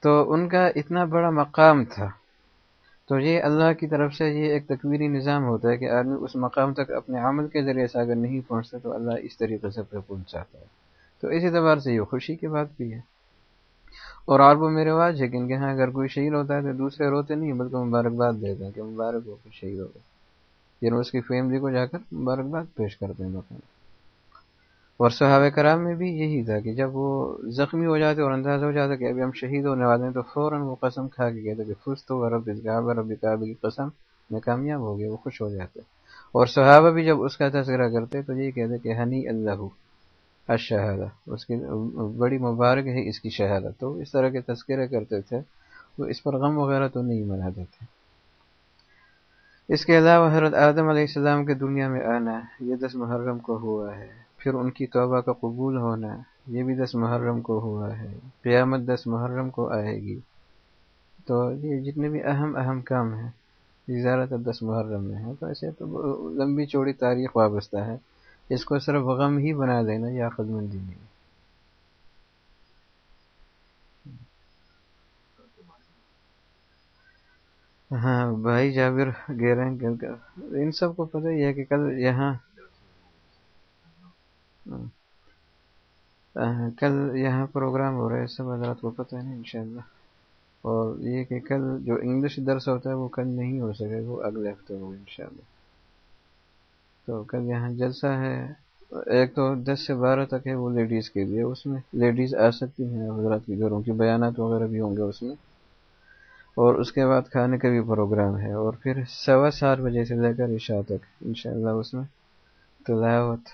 S1: تو ان کا اتنا بڑا مقام تھا تو یہ اللہ کی طرف سے یہ ایک تکویری نظام ہوتا ہے کہ آدمی اس مقام تک اپنے عمل کے ذریعے سے اگر نہیں پہنچتا تو اللہ اس طریقے سے پھر پہ ہے تو اس اعتبار سے یہ خوشی کی بات بھی ہے اور عرب وہ میرے ہے کہ ان کے ہاں اگر کوئی شہید ہوتا ہے تو دوسرے روتے نہیں بلکہ مبارکباد دیتے ہیں کہ مبارک ہو کہ شہید ہو گئے یعنی اس کی فیملی کو جا کر مبارکباد پیش کرتے ہیں دکان اور صحابہ کرام میں بھی یہی تھا کہ جب وہ زخمی ہو جاتے اور اندازہ ہو جاتا کہ ابھی ہم شہید ہونے والے ہیں تو فوراً وہ قسم کھا کے کہتے کہ پھر تو رب رب کی قسم میں کامیاب ہو گیا وہ خوش ہو جاتے اور صحابہ بھی جب اس کا تذکرہ کرتے تو یہ کہتے کہ ہنی اللہ اشہرہ اس کی بڑی مبارک ہے اس کی شہادت تو اس طرح کے تذکرہ کرتے تھے وہ اس پر غم وغیرہ تو نہیں مناتے تھے اس کے علاوہ حضرت آدم علیہ السلام کے دنیا میں آنا یہ دس محرم کو ہوا ہے پھر ان کی توبہ کا قبول ہونا یہ بھی دس محرم کو ہوا ہے قیامت دس محرم کو آئے گی تو یہ جتنے بھی اہم اہم کام ہیں یہ زیادہ تر دس محرم میں ہیں ایسے تو لمبی چوڑی تاریخ وابستہ ہے اس کو صرف غم ہی بنا دینا یا مندی نہیں ہاں بھائی جابر گہرے ان سب کو پتہ ہی ہے کہ کل یہاں ہاں۔ کل یہاں پروگرام ہو رہا ہے سب حضرات کو پتہ ہے نہیں ان اللہ اور یہ کہ کل جو انگلش درس ہوتا ہے وہ کل نہیں ہو سکے وہ اگلے ہفتے ہوگا انشاءاللہ ان اللہ تو کل یہاں جلسہ ہے ایک تو دس سے بارہ تک ہے وہ لیڈیز کے لیے اس میں لیڈیز آ سکتی ہیں حضرات کے گھروں کی بیانات وغیرہ بھی ہوں گے اس میں اور اس کے بعد کھانے کا بھی پروگرام ہے اور پھر سوا سات بجے سے لے کر عشاء تک ان اللہ اس میں تلاوت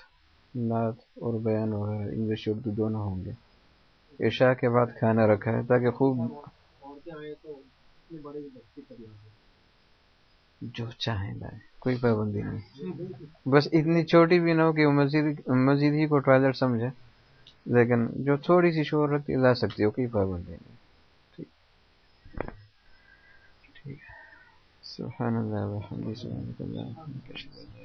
S1: نعت اور بیان وغیرہ انگلش اردو دونوں ہوں گے عشاء کے بعد کھانا رکھا ہے تاکہ خوب جو چاہیں لائیں کوئی پابندی نہیں بس اتنی چھوٹی بھی نہ ہو کہ مسجد مسجد ہی کو ٹوائلٹ سمجھے لیکن جو تھوڑی سی شور رکھتی لا سکتی ہو کوئی پابندی نہیں ٹھیک ٹھیک ہے سبحان اللہ